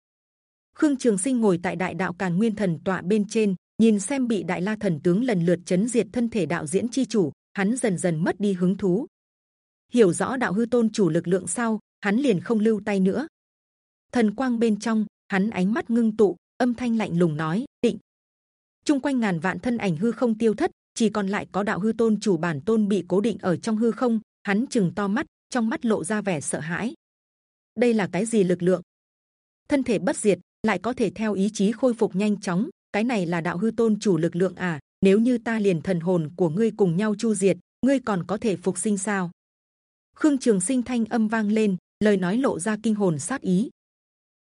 Speaker 1: Khương trường sinh ngồi tại đại đạo càn nguyên thần tọa bên trên, nhìn xem bị đại la thần tướng lần lượt chấn diệt thân thể đạo diễn chi chủ hắn dần dần mất đi hứng thú. Hiểu rõ đạo hư tôn chủ lực lượng sau, hắn liền không lưu tay nữa. Thần quang bên trong, hắn ánh mắt ngưng tụ, âm thanh lạnh lùng nói định chung quanh ngàn vạn thân ảnh hư không tiêu thất, chỉ còn lại có đạo hư tôn chủ bản tôn bị cố định ở trong hư không, hắn chừng to mắt, trong mắt lộ ra vẻ sợ hãi. Đây là cái gì lực lượng? Thân thể bất diệt, lại có thể theo ý chí khôi phục nhanh chóng, cái này là đạo hư tôn chủ lực lượng à? Nếu như ta liền thần hồn của ngươi cùng nhau chu diệt, ngươi còn có thể phục sinh sao? Khương trường sinh thanh âm vang lên, lời nói lộ ra kinh hồn sát ý.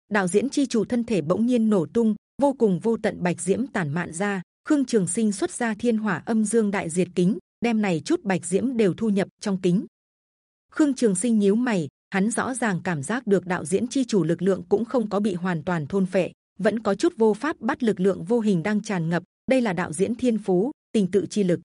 Speaker 1: Đạo diễn chi chủ thân thể bỗng nhiên nổ tung vô cùng vô tận bạch diễm tàn mạn ra, khương trường sinh xuất ra thiên hỏa âm dương đại diệt kính, đem này chút bạch diễm đều thu nhập trong kính. Khương trường sinh nhíu mày, hắn rõ ràng cảm giác được đạo diễn chi chủ lực lượng cũng không có bị hoàn toàn thôn phệ, vẫn có chút vô pháp bắt lực lượng vô hình đang tràn ngập, đây là đạo diễn thiên phú, tình tự chi lực.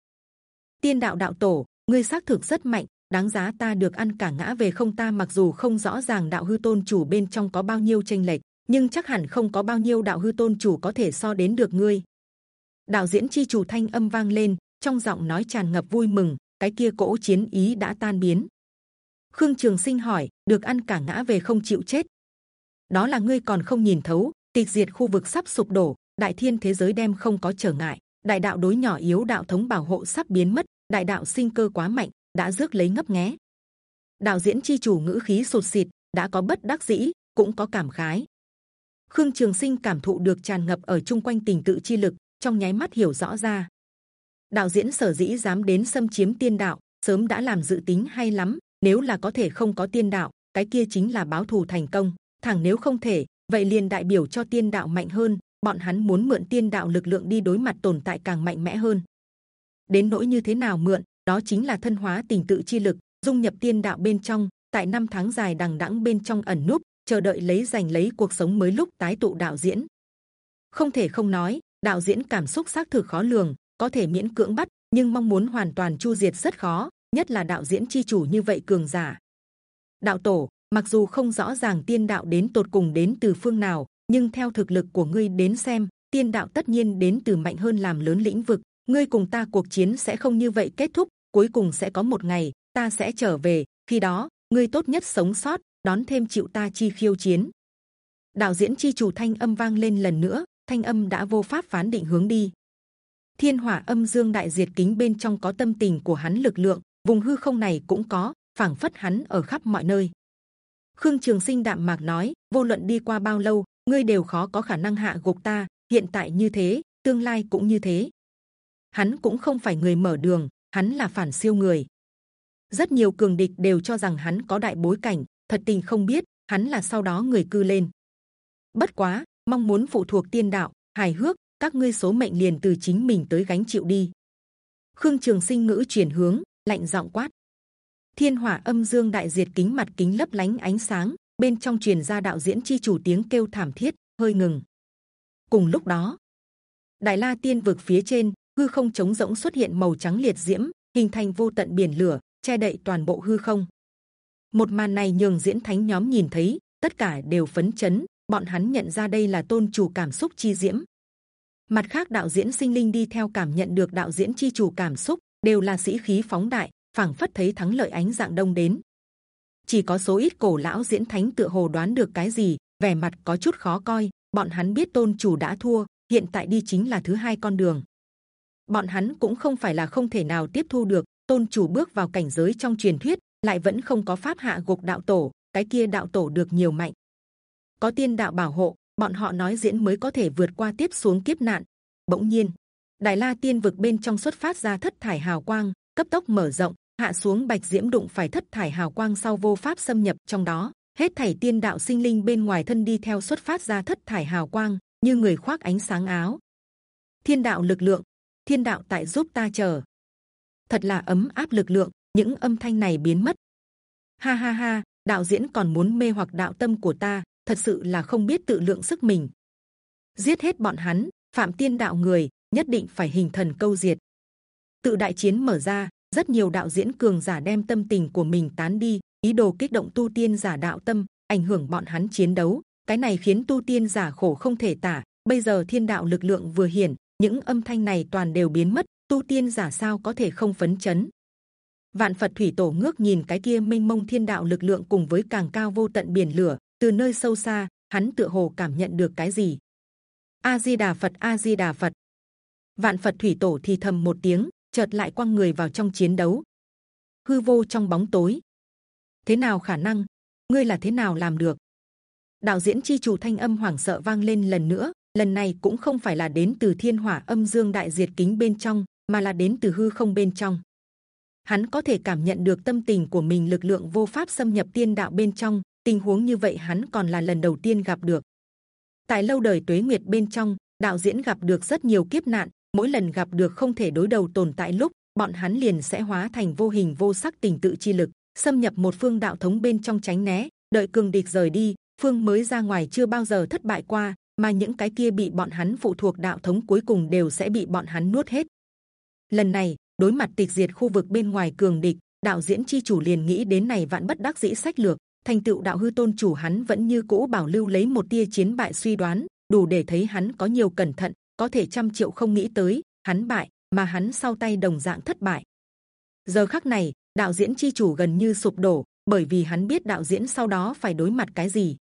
Speaker 1: Tiên đạo đạo tổ, ngươi xác thực rất mạnh, đáng giá ta được ăn cả ngã về không ta, mặc dù không rõ ràng đạo hư tôn chủ bên trong có bao nhiêu tranh lệch nhưng chắc hẳn không có bao nhiêu đạo hư tôn chủ có thể so đến được ngươi. Đạo diễn chi chủ thanh âm vang lên, trong giọng nói tràn ngập vui mừng, cái kia cỗ chiến ý đã tan biến. Khương trường sinh hỏi, được ăn cả ngã về không chịu chết? Đó là ngươi còn không nhìn thấu tịch diệt khu vực sắp sụp đổ, đại thiên thế giới đem không có trở ngại, đại đạo đối nhỏ yếu đạo thống bảo hộ sắp biến mất, đại đạo sinh cơ quá mạnh, đã rước lấy ngấp nghé. Đạo diễn chi chủ ngữ khí sụt sịt, đã có bất đắc dĩ, cũng có cảm khái khương trường sinh cảm thụ được tràn ngập ở chung quanh tình tự chi lực, trong nháy mắt hiểu rõ ra. Đạo diễn sở dĩ dám đến xâm chiếm tiên đạo, sớm đã làm dự tính hay lắm, nếu là có thể không có tiên đạo, cái kia chính là báo thù thành công. Thẳng nếu không thể, vậy liền đại biểu cho tiên đạo mạnh hơn, bọn hắn muốn mượn tiên đạo lực lượng đi đối mặt tồn tại càng mạnh mẽ hơn. Đến nỗi như thế nào mượn, đó chính là thân hóa tình tự chi lực, dung nhập tiên đạo bên trong, tại năm tháng dài đằng đẵng bên trong ẩn núp chờ đợi lấy giành lấy cuộc sống mới lúc tái tụ đạo diễn. Không thể không nói, đạo diễn cảm xúc xác thực khó lường, có thể miễn cưỡng bắt, nhưng mong muốn hoàn toàn chu diệt rất khó, nhất là đạo diễn chi chủ như vậy cường giả. Đạo tổ, mặc dù không rõ ràng tiên đạo đến tột cùng đến từ phương nào, nhưng theo thực lực của ngươi đến xem, tiên đạo tất nhiên đến từ mạnh hơn làm lớn lĩnh vực. Ngươi cùng ta cuộc chiến sẽ không như vậy kết thúc, cuối cùng sẽ có một ngày, ta sẽ trở về, khi đó, ngươi tốt nhất sống sót đón thêm chịu ta chi khiêu chiến. Đạo diễn chi chủ thanh âm vang lên lần nữa, thanh âm đã vô pháp phán định hướng đi. Thiên hỏa âm dương đại diệt kính bên trong có tâm tình của hắn lực lượng, vùng hư không này cũng có, phảng phất hắn ở khắp mọi nơi. Khương trường sinh đạm mạc nói, vô luận đi qua bao lâu, ngươi đều khó có khả năng hạ gục ta, hiện tại như thế, tương lai cũng như thế. Hắn cũng không phải người mở đường, hắn là phản siêu người. Rất nhiều cường địch đều cho rằng hắn có đại bối cảnh thật tình không biết, hắn là sau đó người cư lên. Bất quá, mong muốn phụ thuộc tiên đạo, hài hước, các ngươi số mệnh liền từ chính mình tới gánh chịu đi. Khương trường sinh ngữ chuyển hướng, lạnh giọng quát. Thiên hỏa âm dương đại diệt kính mặt kính lấp lánh ánh sáng, bên trong truyền ra đạo diễn chi chủ tiếng kêu thảm thiết, hơi ngừng. Cùng lúc đó đại la tiên vực phía trên, hư không trống rỗng xuất hiện màu trắng liệt diễm, hình thành vô tận biển lửa, che đậy toàn bộ hư không một màn này nhường diễn thánh nhóm nhìn thấy, tất cả đều phấn chấn, bọn hắn nhận ra đây là tôn chủ cảm xúc chi diễm. Mặt khác đạo diễn sinh linh đi theo cảm nhận được đạo diễn chi chủ cảm xúc, đều là sĩ khí phóng đại, phảng phất thấy thắng lợi ánh dạng đông đến. Chỉ có số ít cổ lão diễn thánh tựa hồ đoán được cái gì, vẻ mặt có chút khó coi, bọn hắn biết tôn chủ đã thua, hiện tại đi chính là thứ hai con đường. Bọn hắn cũng không phải là không thể nào tiếp thu được, tôn chủ bước vào cảnh giới trong truyền thuyết lại vẫn không có pháp hạ gục đạo tổ, cái kia đạo tổ được nhiều mạnh. Có tiên đạo bảo hộ, bọn họ nói diễn mới có thể vượt qua tiếp xuống kiếp nạn. Bỗng nhiên đại la tiên vực bên trong xuất phát ra thất thải hào quang, cấp tốc mở rộng, hạ xuống bạch diễm đụng phải thất thải hào quang sau vô pháp xâm nhập. Trong đó, hết thảy tiên đạo sinh linh bên ngoài thân đi theo xuất phát ra thất thải hào quang, như người khoác ánh sáng áo. Thiên đạo lực lượng, thiên đạo tại giúp ta chờ. Thật là ấm áp lực lượng những âm thanh này biến mất. Ha ha ha, đạo diễn còn muốn mê hoặc đạo tâm của ta, thật sự là không biết tự lượng sức mình. Giết hết bọn hắn, phạm tiên đạo người, nhất định phải hình thần câu diệt. Tự đại chiến mở ra, rất nhiều đạo diễn cường giả đem tâm tình của mình tán đi, ý đồ kích động tu tiên giả đạo tâm, ảnh hưởng bọn hắn chiến đấu. Cái này khiến tu tiên giả khổ không thể tả. Bây giờ thiên đạo lực lượng vừa hiển, những âm thanh này toàn đều biến mất. Tu tiên giả sao có thể không phấn chấn? Vạn phật thủy tổ ngước nhìn cái kia mênh mông thiên đạo lực lượng cùng với càng cao vô tận biển lửa, từ nơi sâu xa, hắn tựa hồ cảm nhận được cái gì? A di đà phật a di đà phật. Vạn phật thủy tổ thì thầm một tiếng, chợt lại quăng người vào trong chiến đấu. Hư vô trong bóng tối. Thế nào khả năng? Ngươi là thế nào làm được? Đạo diễn chi chủ thanh âm hoảng sợ vang lên lần nữa, lần này cũng không phải là đến từ thiên hỏa âm dương đại diệt kính bên trong, mà là đến từ hư không bên trong hắn có thể cảm nhận được tâm tình của mình lực lượng vô pháp xâm nhập tiên đạo bên trong, tình huống như vậy hắn còn là lần đầu tiên gặp được. Tại lâu đời tuế nguyệt bên trong, đạo diễn gặp được rất nhiều kiếp nạn, mỗi lần gặp được không thể đối đầu tồn tại lúc, bọn hắn liền sẽ hóa thành vô hình vô sắc tình tự chi lực, xâm nhập một phương đạo thống bên trong tránh né, đợi cường địch rời đi, phương mới ra ngoài chưa bao giờ thất bại qua, mà những cái kia bị bọn hắn phụ thuộc đạo thống cuối cùng đều sẽ bị bọn hắn nuốt hết. Lần này đối mặt tịch diệt khu vực bên ngoài cường địch, đạo diễn chi chủ liền nghĩ đến này vạn bất đắc dĩ sách lược. Thành tựu đạo hư tôn chủ hắn vẫn như cũ bảo lưu lấy một tia chiến bại suy đoán, đủ để thấy hắn có nhiều cẩn thận, có thể trăm triệu không nghĩ tới, hắn bại, mà hắn sau tay đồng dạng thất bại. Giờ khắc này, đạo diễn chi chủ gần như sụp đổ, bởi vì hắn biết đạo diễn sau đó phải đối mặt cái gì.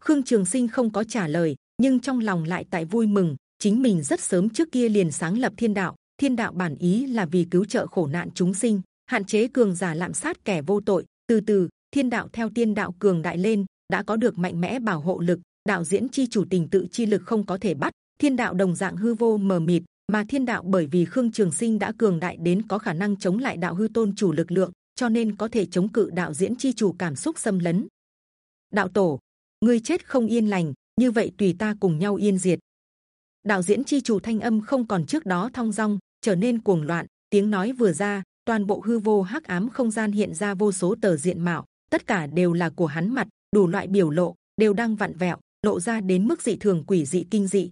Speaker 1: Khương trường sinh không có trả lời, nhưng trong lòng lại tại vui mừng, chính mình rất sớm trước kia liền sáng lập thiên đạo thiên đạo bản ý là vì cứu trợ khổ nạn chúng sinh, hạn chế cường giả lạm sát kẻ vô tội. Từ từ, thiên đạo theo tiên đạo cường đại lên, đã có được mạnh mẽ bảo hộ lực, đạo diễn chi chủ tình tự chi lực không có thể bắt. Thiên đạo đồng dạng hư vô mờ mịt, mà thiên đạo bởi vì khương trường sinh đã cường đại đến có khả năng chống lại đạo hư tôn chủ lực lượng, cho nên có thể chống cự đạo diễn chi chủ cảm xúc xâm lấn. Đạo tổ, ngươi chết không yên lành, như vậy tùy ta cùng nhau yên diệt. Đạo diễn chi chủ thanh âm không còn trước đó thong dong trở nên cuồng loạn, tiếng nói vừa ra, toàn bộ hư vô hắc ám không gian hiện ra vô số tờ diện mạo, tất cả đều là của hắn mặt, đủ loại biểu lộ, đều đang vặn vẹo, lộ ra đến mức dị thường quỷ dị kinh dị.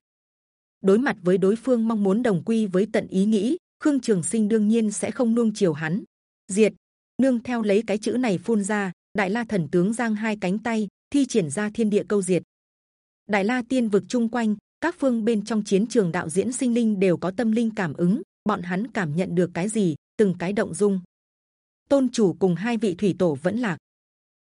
Speaker 1: Đối mặt với đối phương mong muốn đồng quy với tận ý nghĩ, khương trường sinh đương nhiên sẽ không nuông chiều hắn. Diệt! Nương theo lấy cái chữ này phun ra, đại la thần tướng giang hai cánh tay, thi triển ra thiên địa câu diệt. Đại la tiên vực chung quanh, các phương bên trong chiến trường đạo diễn sinh linh đều có tâm linh cảm ứng bọn hắn cảm nhận được cái gì, từng cái động dung. Tôn chủ cùng hai vị thủy tổ vẫn lạc.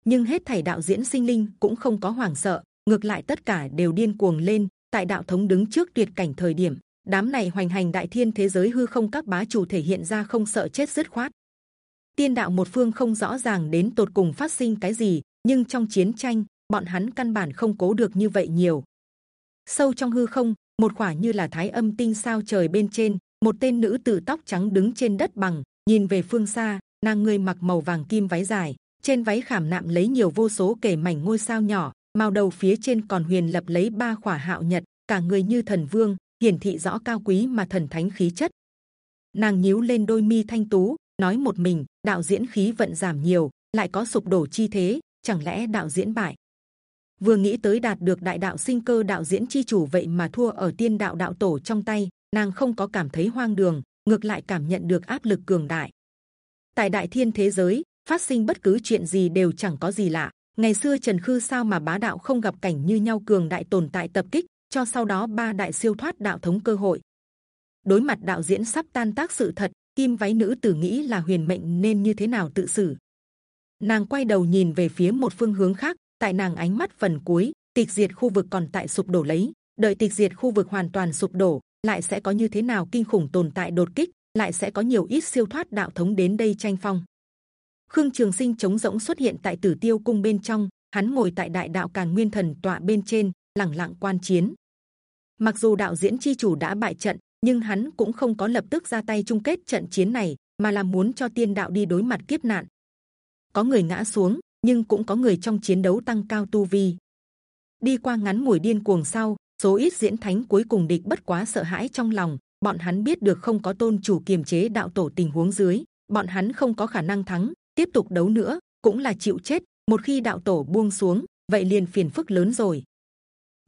Speaker 1: Nhưng hết thảy đạo diễn sinh linh cũng không có hoảng sợ, ngược lại tất cả đều điên cuồng lên, tại đạo thống đứng trước tuyệt cảnh thời điểm, đám này hoành hành đại thiên thế giới hư không các bá chủ thể hiện ra không sợ chết dứt khoát. Tiên đạo một phương không rõ ràng đến tột cùng phát sinh cái gì, nhưng trong chiến tranh, bọn hắn căn bản không cố được như vậy nhiều. Sâu trong hư không, một quả như là thái âm tinh sao trời bên trên một tên nữ tử tóc trắng đứng trên đất bằng, nhìn về phương xa, nàng người mặc màu vàng kim váy dài, trên váy khảm nạm lấy nhiều vô số kể mảnh ngôi sao nhỏ màu đầu phía trên còn huyền lập lấy ba khỏa hạo nhật, cả người như thần vương, hiển thị rõ cao quý mà thần thánh khí chất. Nàng nhíu lên đôi mi thanh tú, nói một mình, đạo diễn khí vận giảm nhiều, lại có sụp đổ chi thế, chẳng lẽ đạo diễn bại? Vừa nghĩ tới đạt được đại đạo sinh cơ đạo diễn chi chủ vậy mà thua ở tiên đạo đạo tổ trong tay nàng không có cảm thấy hoang đường, ngược lại cảm nhận được áp lực cường đại. Tại đại thiên thế giới, phát sinh bất cứ chuyện gì đều chẳng có gì lạ. Ngày xưa trần khư sao mà bá đạo không gặp cảnh như nhau cường đại tồn tại tập kích, cho sau đó ba đại siêu thoát đạo thống cơ hội. Đối mặt đạo diễn sắp tan tác sự thật, kim váy nữ tử nghĩ là huyền mệnh nên như thế nào tự xử. Nàng quay đầu nhìn về phía một phương hướng khác, tại nàng ánh mắt phần cuối, tịch diệt khu vực còn tại sụp đổ lấy. Đợi tịch diệt khu vực hoàn toàn sụp đổ lại sẽ có như thế nào kinh khủng tồn tại đột kích, lại sẽ có nhiều ít siêu thoát đạo thống đến đây tranh phong. Khương trường sinh chống rỗng xuất hiện tại tử tiêu cung bên trong, hắn ngồi tại đại đạo càn nguyên thần tọa bên trên, lẳng lặng quan chiến. Mặc dù đạo diễn chi chủ đã bại trận, nhưng hắn cũng không có lập tức ra tay chung kết trận chiến này, mà là muốn cho tiên đạo đi đối mặt kiếp nạn. Có người ngã xuống, nhưng cũng có người trong chiến đấu tăng cao tu vi. Đi qua ngắn ngủi điên cuồng sau số ít diễn thánh cuối cùng địch bất quá sợ hãi trong lòng bọn hắn biết được không có tôn chủ kiềm chế đạo tổ tình huống dưới bọn hắn không có khả năng thắng tiếp tục đấu nữa cũng là chịu chết một khi đạo tổ buông xuống vậy liền phiền phức lớn rồi.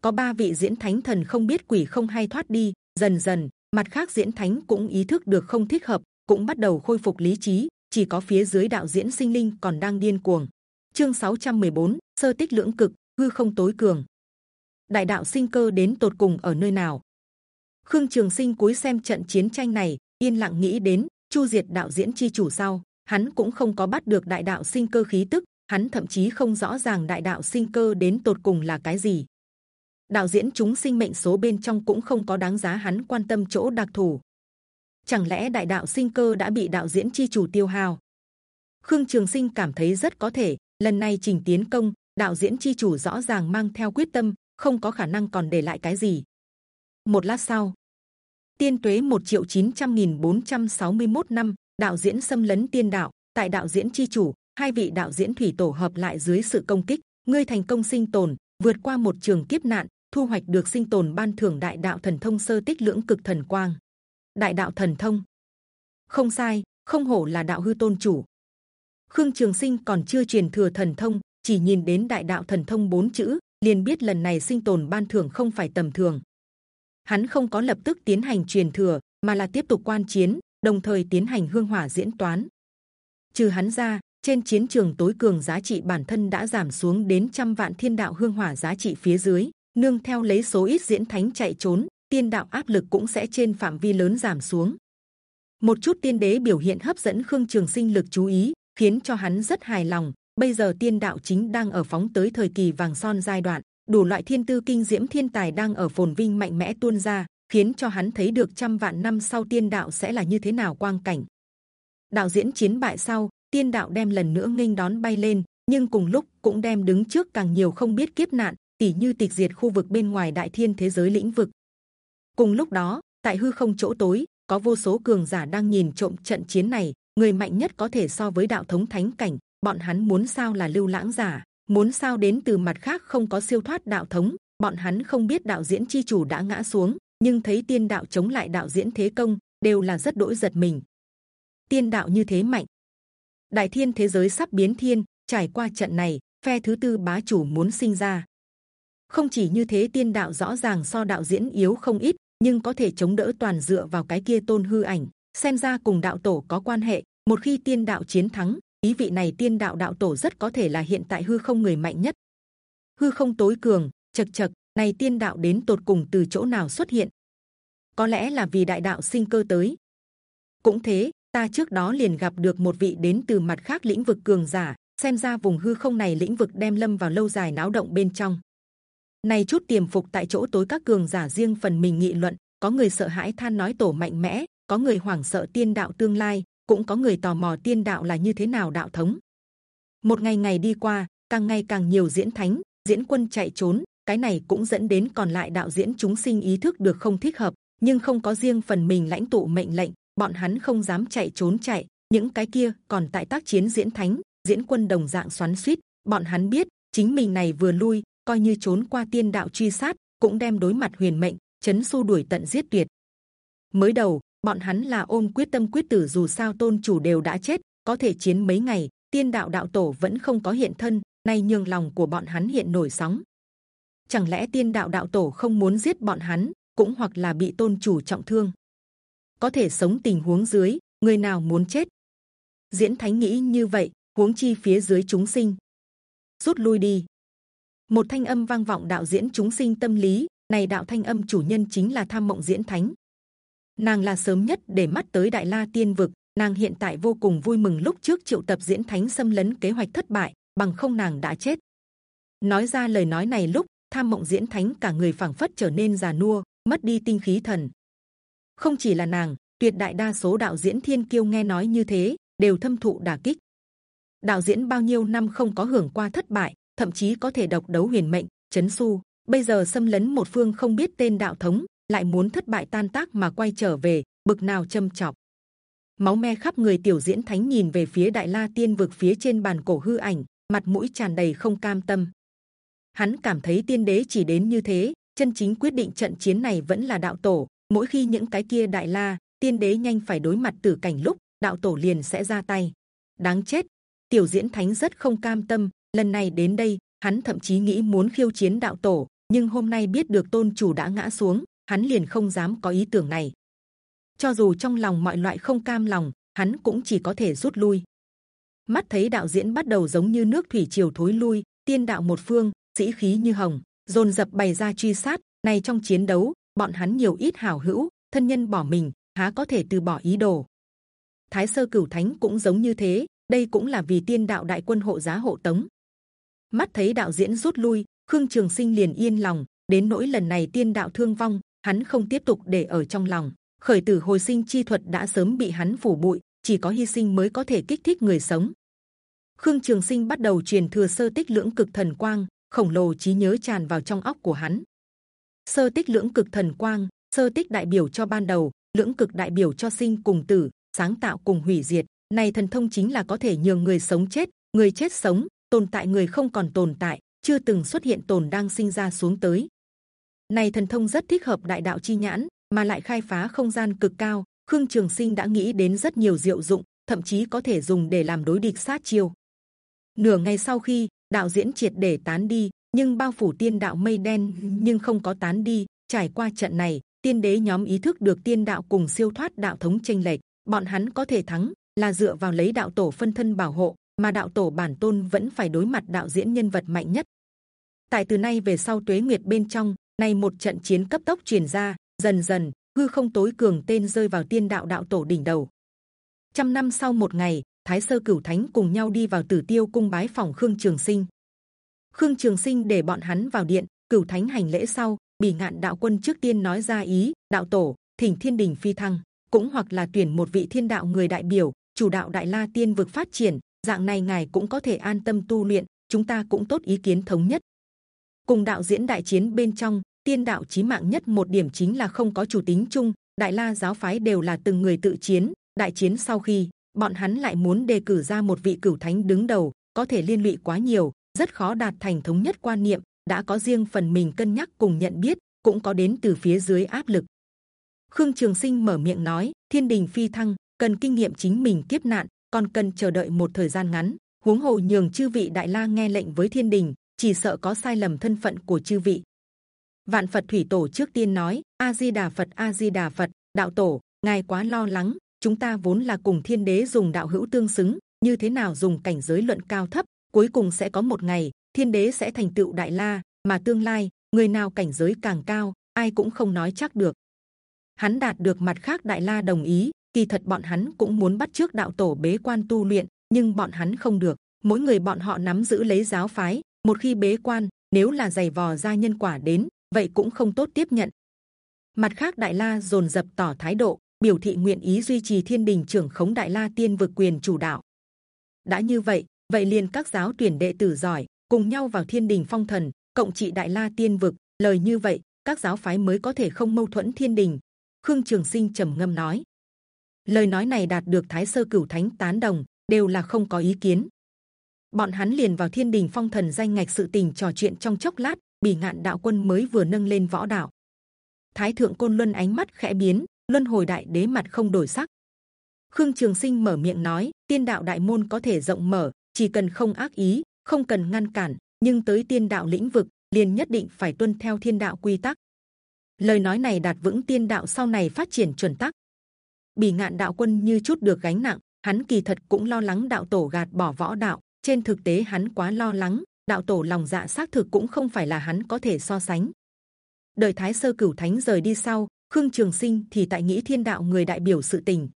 Speaker 1: Có ba vị diễn thánh thần không biết quỷ không hay thoát đi dần dần mặt khác diễn thánh cũng ý thức được không thích hợp cũng bắt đầu khôi phục lý trí chỉ có phía dưới đạo diễn sinh linh còn đang điên cuồng. Chương 614, sơ tích lưỡng cực hư không tối cường đại đạo sinh cơ đến tột cùng ở nơi nào? Khương trường sinh cúi xem trận chiến tranh này, yên lặng nghĩ đến chu diệt đạo diễn chi chủ sau. Hắn cũng không có bắt được đại đạo sinh cơ khí tức, hắn thậm chí không rõ ràng đại đạo sinh cơ đến tột cùng là cái gì. Đạo diễn chúng sinh mệnh số bên trong cũng không có đáng giá hắn quan tâm chỗ đặc thù. Chẳng lẽ đại đạo sinh cơ đã bị đạo diễn chi chủ tiêu hao? Khương trường sinh cảm thấy rất có thể, lần này trình tiến công, đạo diễn chi chủ rõ ràng mang theo quyết tâm không có khả năng còn để lại cái gì. Một lát sau, tiên tuế một triệu chín trăm nghìn bốn trăm sáu mươi một năm, đạo diễn xâm lấn tiên đạo. Tại đạo diễn chi chủ, hai vị đạo diễn thủy tổ hợp lại dưới sự công kích, ngươi thành công sinh tồn, vượt qua một trường kiếp nạn, thu hoạch được sinh tồn ban thưởng đại đạo thần thông sơ tích lưỡng cực thần quang. Đại đạo thần thông. Không sai, không hổ là đạo hư tôn chủ. Khương trường sinh còn chưa truyền thừa thần thông, chỉ nhìn đến đại đạo thần thông bốn chữ liền biết lần này sinh tồn ban thưởng không phải tầm thường. Hắn không có lập tức tiến hành truyền thừa, mà là tiếp tục quan chiến, đồng thời tiến hành hương hỏa diễn toán. Trừ hắn ra, trên chiến trường tối cường giá trị bản thân đã giảm xuống đến trăm vạn thiên đạo hương hỏa giá trị phía dưới, nương theo lấy số ít diễn thánh chạy trốn, tiên đạo áp lực cũng sẽ trên phạm vi lớn giảm xuống. Một chút tiên đế biểu hiện hấp dẫn khương trường sinh lực chú ý, khiến cho hắn rất hài lòng bây giờ tiên đạo chính đang ở phóng tới thời kỳ vàng son giai đoạn, đủ loại thiên tư kinh diễm thiên tài đang ở phồn vinh mạnh mẽ tuôn ra, khiến cho hắn thấy được trăm vạn năm sau tiên đạo sẽ là như thế nào quang cảnh. Đạo diễn chiến bại sau, tiên đạo đem lần nữa nghênh đón bay lên, nhưng cùng lúc cũng đem đứng trước càng nhiều không biết kiếp nạn tỷ như tịch diệt khu vực bên ngoài đại thiên thế giới lĩnh vực. Cùng lúc đó, tại hư không chỗ tối, có vô số cường giả đang nhìn trộm trận chiến này, người mạnh nhất có thể so với đạo thống thánh cảnh bọn hắn muốn sao là lưu lãng giả, muốn sao đến từ mặt khác không có siêu thoát đạo thống. Bọn hắn không biết đạo diễn chi chủ đã ngã xuống, nhưng thấy tiên đạo chống lại đạo diễn thế công, đều là rất đỗi giật mình. Tiên đạo như thế mạnh. Đại thiên thế giới sắp biến thiên, trải qua trận này, phe thứ tư bá chủ muốn sinh ra. Không chỉ như thế tiên đạo rõ ràng so đạo diễn yếu không ít, nhưng có thể chống đỡ toàn dựa vào cái kia tôn hư ảnh, xem ra cùng đạo tổ có quan hệ, một khi tiên đạo chiến thắng ý vị này tiên đạo đạo tổ rất có thể là hiện tại hư không người mạnh nhất. Hư không tối cường, chật chật, này tiên đạo đến tột cùng từ chỗ nào xuất hiện? Có lẽ là vì đại đạo sinh cơ tới. Cũng thế, ta trước đó liền gặp được một vị đến từ mặt khác lĩnh vực cường giả, xem ra vùng hư không này lĩnh vực đem lâm vào lâu dài náo động bên trong. Này chút tiềm phục tại chỗ tối các cường giả riêng phần mình nghị luận, có người sợ hãi than nói tổ mạnh mẽ, có người hoảng sợ tiên đạo tương lai cũng có người tò mò tiên đạo là như thế nào đạo thống. Một ngày ngày đi qua, càng ngày càng nhiều diễn thánh, diễn quân chạy trốn, cái này cũng dẫn đến còn lại đạo diễn chúng sinh ý thức được không thích hợp, nhưng không có riêng phần mình lãnh tụ mệnh lệnh, bọn hắn không dám chạy trốn chạy. Những cái kia còn tại tác chiến diễn thánh, diễn quân đồng dạng xoắn xuýt. Bọn hắn biết, chính mình này vừa lui, coi như trốn qua tiên đạo truy sát, cũng đem đối mặt huyền mệnh, chấn su đuổi tận giết tuyệt. Mới đầu bọn hắn là ôm quyết tâm quyết tử, dù sao tôn chủ đều đã chết, có thể chiến mấy ngày, tiên đạo đạo tổ vẫn không có hiện thân, nay nhường lòng của bọn hắn hiện nổi sóng. Chẳng lẽ tiên đạo đạo tổ không muốn giết bọn hắn, cũng hoặc là bị tôn chủ trọng thương? Có thể sống tình huống dưới, người nào muốn chết? Diễn thánh nghĩ như vậy, huống chi phía dưới chúng sinh. Rút lui đi. Một thanh âm vang vọng đạo diễn chúng sinh tâm lý, này đạo thanh âm chủ nhân chính là tham mộng diễn thánh nàng là sớm nhất để mắt tới đại la tiên vực. Nàng hiện tại vô cùng vui mừng lúc trước triệu tập diễn thánh xâm lấn kế hoạch thất bại, bằng không nàng đã chết. Nói ra lời nói này lúc, tham mộng diễn thánh cả người phảng phất trở nên già nua, mất đi tinh khí thần. Không chỉ là nàng, tuyệt đại đa số đạo diễn thiên kiêu nghe nói như thế, đều thâm thụ đả kích. Đạo diễn bao nhiêu năm không có hưởng qua thất bại, thậm chí có thể độc đấu huyền mệnh, chấn su. Bây giờ xâm lấn một phương không biết tên đạo thống lại muốn thất bại tan tác mà quay trở về, bực nào châm chọc. Máu me khắp người tiểu diễn thánh nhìn về phía đại la tiên vực phía trên bàn cổ hư ảnh, mặt mũi tràn đầy không cam tâm. Hắn cảm thấy tiên đế chỉ đến như thế, chân chính quyết định trận chiến này vẫn là đạo tổ. Mỗi khi những cái kia đại la, tiên đế nhanh phải đối mặt tử cảnh lúc, đạo tổ liền sẽ ra tay. Đáng chết, tiểu diễn thánh rất không cam tâm. Lần này đến đây, hắn thậm chí nghĩ muốn khiêu chiến đạo tổ, nhưng hôm nay biết được tôn chủ đã ngã xuống hắn liền không dám có ý tưởng này. Cho dù trong lòng mọi loại không cam lòng, hắn cũng chỉ có thể rút lui. Mắt thấy đạo diễn bắt đầu giống như nước thủy triều thối lui, tiên đạo một phương, sĩ khí như hồng, dồn dập bày ra truy sát. Này trong chiến đấu, bọn hắn nhiều ít hảo hữu, thân nhân bỏ mình, há có thể từ bỏ ý đồ. Thái sơ cửu thánh cũng giống như thế, đây cũng là vì tiên đạo đại quân hộ giá hộ tống. Mắt thấy đạo diễn rút lui, khương trường sinh liền yên lòng, đến nỗi lần này tiên đạo thương vong hắn không tiếp tục để ở trong lòng khởi tử hồi sinh chi thuật đã sớm bị hắn phủ bụi chỉ có hy sinh mới có thể kích thích người sống khương trường sinh bắt đầu truyền thừa sơ tích lưỡng cực thần quang khổng lồ trí nhớ tràn vào trong óc của hắn sơ tích lưỡng cực thần quang sơ tích đại biểu cho ban đầu lưỡng cực đại biểu cho sinh cùng tử sáng tạo cùng hủy diệt. Này thần thông chính là có thể nhường người sống chết, người chết sống, tồn tại người không còn tồn tại, chưa từng xuất hiện tồn đang sinh ra xuống tới. Này thần thông rất thích hợp đại đạo chi nhãn, mà lại khai phá không gian cực cao. Khương Trường Sinh đã nghĩ đến rất nhiều diệu dụng, thậm chí có thể dùng để làm đối địch sát chiêu. Nửa ngày sau khi đạo diễn triệt để tán đi, nhưng bao phủ tiên đạo mây đen nhưng không có tán đi. Trải qua trận này, tiên đế nhóm ý thức được tiên đạo cùng siêu thoát đạo thống tranh lệch, bọn hắn có thể thắng là dựa vào lấy đạo tổ phân thân bảo hộ, mà đạo tổ bản tôn vẫn phải đối mặt đạo diễn nhân vật mạnh nhất. Tại từ nay về sau tuế nguyệt bên trong, này một trận chiến cấp tốc truyền ra, dần dần hư không tối cường tên rơi vào tiên đạo đạo tổ đỉnh đầu. Trăm năm sau một ngày, Thái sơ cửu thánh cùng nhau đi vào Tử Tiêu cung bái phòng Khương Trường Sinh. Khương Trường Sinh để bọn hắn vào điện, cửu thánh hành lễ sau, bỉ ngạn đạo quân trước tiên nói ra ý đạo tổ thỉnh thiên đình phi thăng cũng hoặc là tuyển một vị thiên đạo người đại biểu chủ đạo đại la tiên vực phát triển dạng này ngài cũng có thể an tâm tu luyện chúng ta cũng tốt ý kiến thống nhất cùng đạo diễn đại chiến bên trong, tiên đạo chí mạng nhất một điểm chính là không có chủ tính chung, đại la giáo phái đều là từng người tự chiến, đại chiến sau khi, bọn hắn lại muốn đề cử ra một vị cửu thánh đứng đầu, có thể liên lụy quá nhiều, rất khó đạt thành thống nhất quan niệm, đã có riêng phần mình cân nhắc cùng nhận biết, cũng có đến từ phía dưới áp lực. Khương trường sinh mở miệng nói, thiên đình phi thăng, cần kinh nghiệm chính mình kiếp nạn, còn cần chờ đợi một thời gian ngắn. Huống hồ nhường chư vị đại la nghe lệnh với thiên đình chỉ sợ có sai lầm thân phận của chư vị. Vạn phật thủy tổ trước tiên nói a di đà phật a di đà phật, đạo tổ, ngài quá lo lắng, chúng ta vốn là cùng thiên đế dùng đạo hữu tương xứng, như thế nào dùng cảnh giới luận cao thấp, cuối cùng sẽ có một ngày, thiên đế sẽ thành tựu đại la, mà tương lai, người nào cảnh giới càng cao, ai cũng không nói chắc được. Hắn đạt được mặt khác đại la đồng ý, kỳ thật bọn hắn cũng muốn bắt trước đạo tổ bế quan tu luyện, nhưng bọn hắn không được, mỗi người bọn họ nắm giữ lấy giáo phái một khi bế quan, nếu là giày vò ra nhân quả đến, vậy cũng không tốt tiếp nhận. Mặt khác, đại la dồn dập tỏ thái độ, biểu thị nguyện ý duy trì thiên đình trưởng khống đại la tiên vực quyền chủ đạo. Đã như vậy vậy liền các giáo tuyển đệ tử giỏi, cùng nhau vào thiên đình phong thần, cộng trị đại la tiên vực. Lời như vậy, các giáo phái mới có thể không mâu thuẫn thiên đình. Khương trường sinh trầm ngâm nói. Lời nói này đạt được thái sơ cửu thánh tán đồng, đều là không có ý kiến bọn hắn liền vào thiên đình phong thần danh ngạch sự tình trò chuyện trong chốc lát, bỉ ngạn đạo quân mới vừa nâng lên võ đạo. Thái thượng côn luân ánh mắt khẽ biến, luân hồi đại đế mặt không đổi sắc. Khương trường sinh mở miệng nói, tiên đạo đại môn có thể rộng mở, chỉ cần không ác ý, không cần ngăn cản, nhưng tới tiên đạo lĩnh vực, liền nhất định phải tuân theo thiên đạo quy tắc. Lời nói này đạt vững tiên đạo sau này phát triển chuẩn tắc. Bỉ ngạn đạo quân như chút được gánh nặng, hắn kỳ thật cũng lo lắng đạo tổ gạt bỏ võ đạo trên thực tế hắn quá lo lắng, đạo tổ lòng dạ xác thực cũng không phải là hắn có thể so sánh. Đời thái sơ cửu thánh rời đi sau, khương trường sinh thì tại nghĩ thiên đạo người đại biểu sự tình.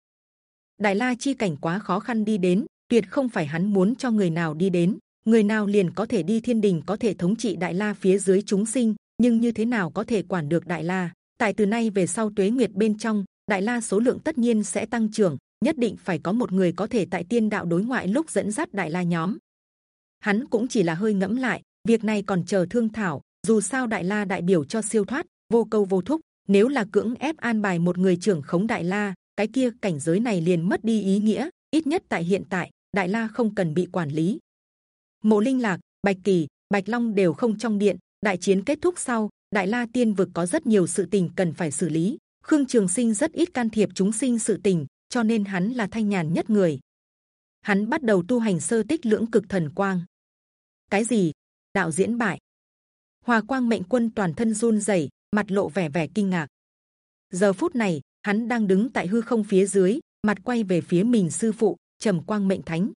Speaker 1: Đại la chi cảnh quá khó khăn đi đến, tuyệt không phải hắn muốn cho người nào đi đến, người nào liền có thể đi thiên đình có thể thống trị đại la phía dưới chúng sinh, nhưng như thế nào có thể quản được đại la? Tại từ nay về sau tuế nguyệt bên trong, đại la số lượng tất nhiên sẽ tăng trưởng nhất định phải có một người có thể tại tiên đạo đối ngoại lúc dẫn dắt đại la nhóm. Hắn cũng chỉ là hơi ngẫm lại, việc này còn chờ thương thảo, dù sao đại la đại biểu cho siêu thoát, vô câu vô thúc, nếu là cưỡng ép an bài một người trưởng khống đại la, cái kia cảnh giới này liền mất đi ý nghĩa, ít nhất tại hiện tại, đại la không cần bị quản lý. Mộ linh lạc, bạch kỳ, bạch long đều không trong điện, đại chiến kết thúc sau, đại la tiên vực có rất nhiều sự tình cần phải xử lý. Khương trường sinh rất ít can thiệp chúng sinh sự tình cho nên hắn là thanh nhàn nhất người. Hắn bắt đầu tu hành sơ tích lưỡng cực thần quang. Cái gì? Đạo diễn bại. Hòa quang mệnh quân toàn thân run rẩy, mặt lộ vẻ vẻ kinh ngạc. Giờ phút này, hắn đang đứng tại hư không phía dưới, mặt quay về phía mình sư phụ, trầm quang mệnh thánh.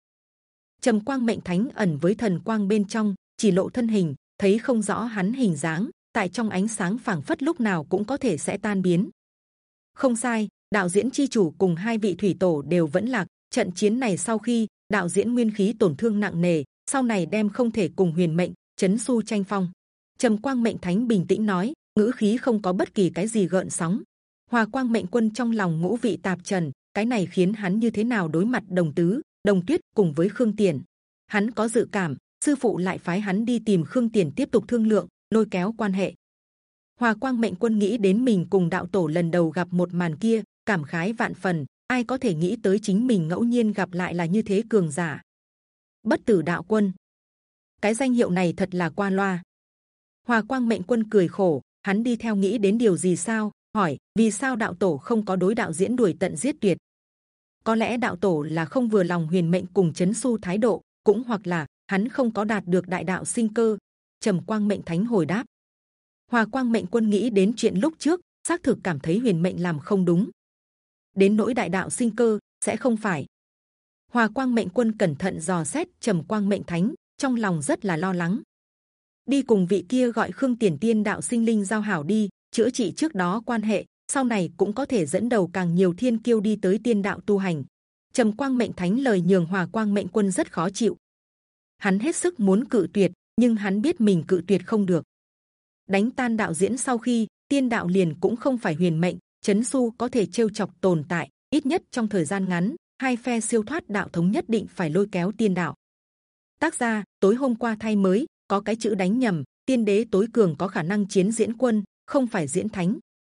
Speaker 1: Trầm quang mệnh thánh ẩn với thần quang bên trong, chỉ lộ thân hình, thấy không rõ hắn hình dáng, tại trong ánh sáng phảng phất lúc nào cũng có thể sẽ tan biến. Không sai đạo diễn chi chủ cùng hai vị thủy tổ đều vẫn lạc trận chiến này sau khi đạo diễn nguyên khí tổn thương nặng nề, sau này đem không thể cùng huyền mệnh, chấn su tranh phong. Trầm quang mệnh thánh bình tĩnh nói, ngữ khí không có bất kỳ cái gì gợn sóng. Hòa quang mệnh quân trong lòng ngũ vị tạp trần, cái này khiến hắn như thế nào đối mặt đồng tứ, đồng tuyết cùng với khương tiền? Hắn có dự cảm, sư phụ lại phái hắn đi tìm khương tiền tiếp tục thương lượng, lôi kéo quan hệ. Hòa quang mệnh quân nghĩ đến mình cùng đạo tổ lần đầu gặp một màn kia cảm khái vạn phần, ai có thể nghĩ tới chính mình ngẫu nhiên gặp lại là như thế cường giả. Bất tử đạo quân. Cái danh hiệu này thật là qua loa. Hòa quang mệnh quân cười khổ, hắn đi theo nghĩ đến điều gì sao? Hỏi, vì sao đạo tổ không có đối đạo diễn đuổi tận giết tuyệt? Có lẽ đạo tổ là không vừa lòng huyền mệnh cùng chấn su thái độ, cũng hoặc là hắn không có đạt được đại đạo sinh cơ. Trầm quang mệnh thánh hồi đáp. Hòa quang mệnh quân nghĩ đến chuyện lúc trước, xác thực cảm thấy huyền mệnh làm không đúng đến nỗi đại đạo sinh cơ, sẽ không phải. Hòa quang mệnh quân cẩn thận dò xét trầm quang mệnh thánh, trong lòng rất là lo lắng. Đi cùng vị kia gọi khương tiền tiên đạo sinh linh giao hảo đi, chữa trị trước đó quan hệ, sau này cũng có thể dẫn đầu càng nhiều thiên kiêu đi tới tiên đạo tu hành. Trầm quang mệnh thánh lời nhường hòa quang mệnh quân rất khó chịu. Hắn hết sức muốn cự tuyệt, nhưng hắn biết mình cự tuyệt không được. Đánh tan đạo diễn sau khi, tiên đạo liền cũng không phải huyền mệnh chấn su có thể trêu chọc tồn tại, ít nhất trong thời gian ngắn, hai phe siêu thoát đạo thống nhất định phải lôi kéo tiên đạo. Tác gia, tối hôm qua thay mới, có cái chữ đánh nhầm, tiên đế tối cường có khả năng chiến diễn quân, không phải diễn thánh.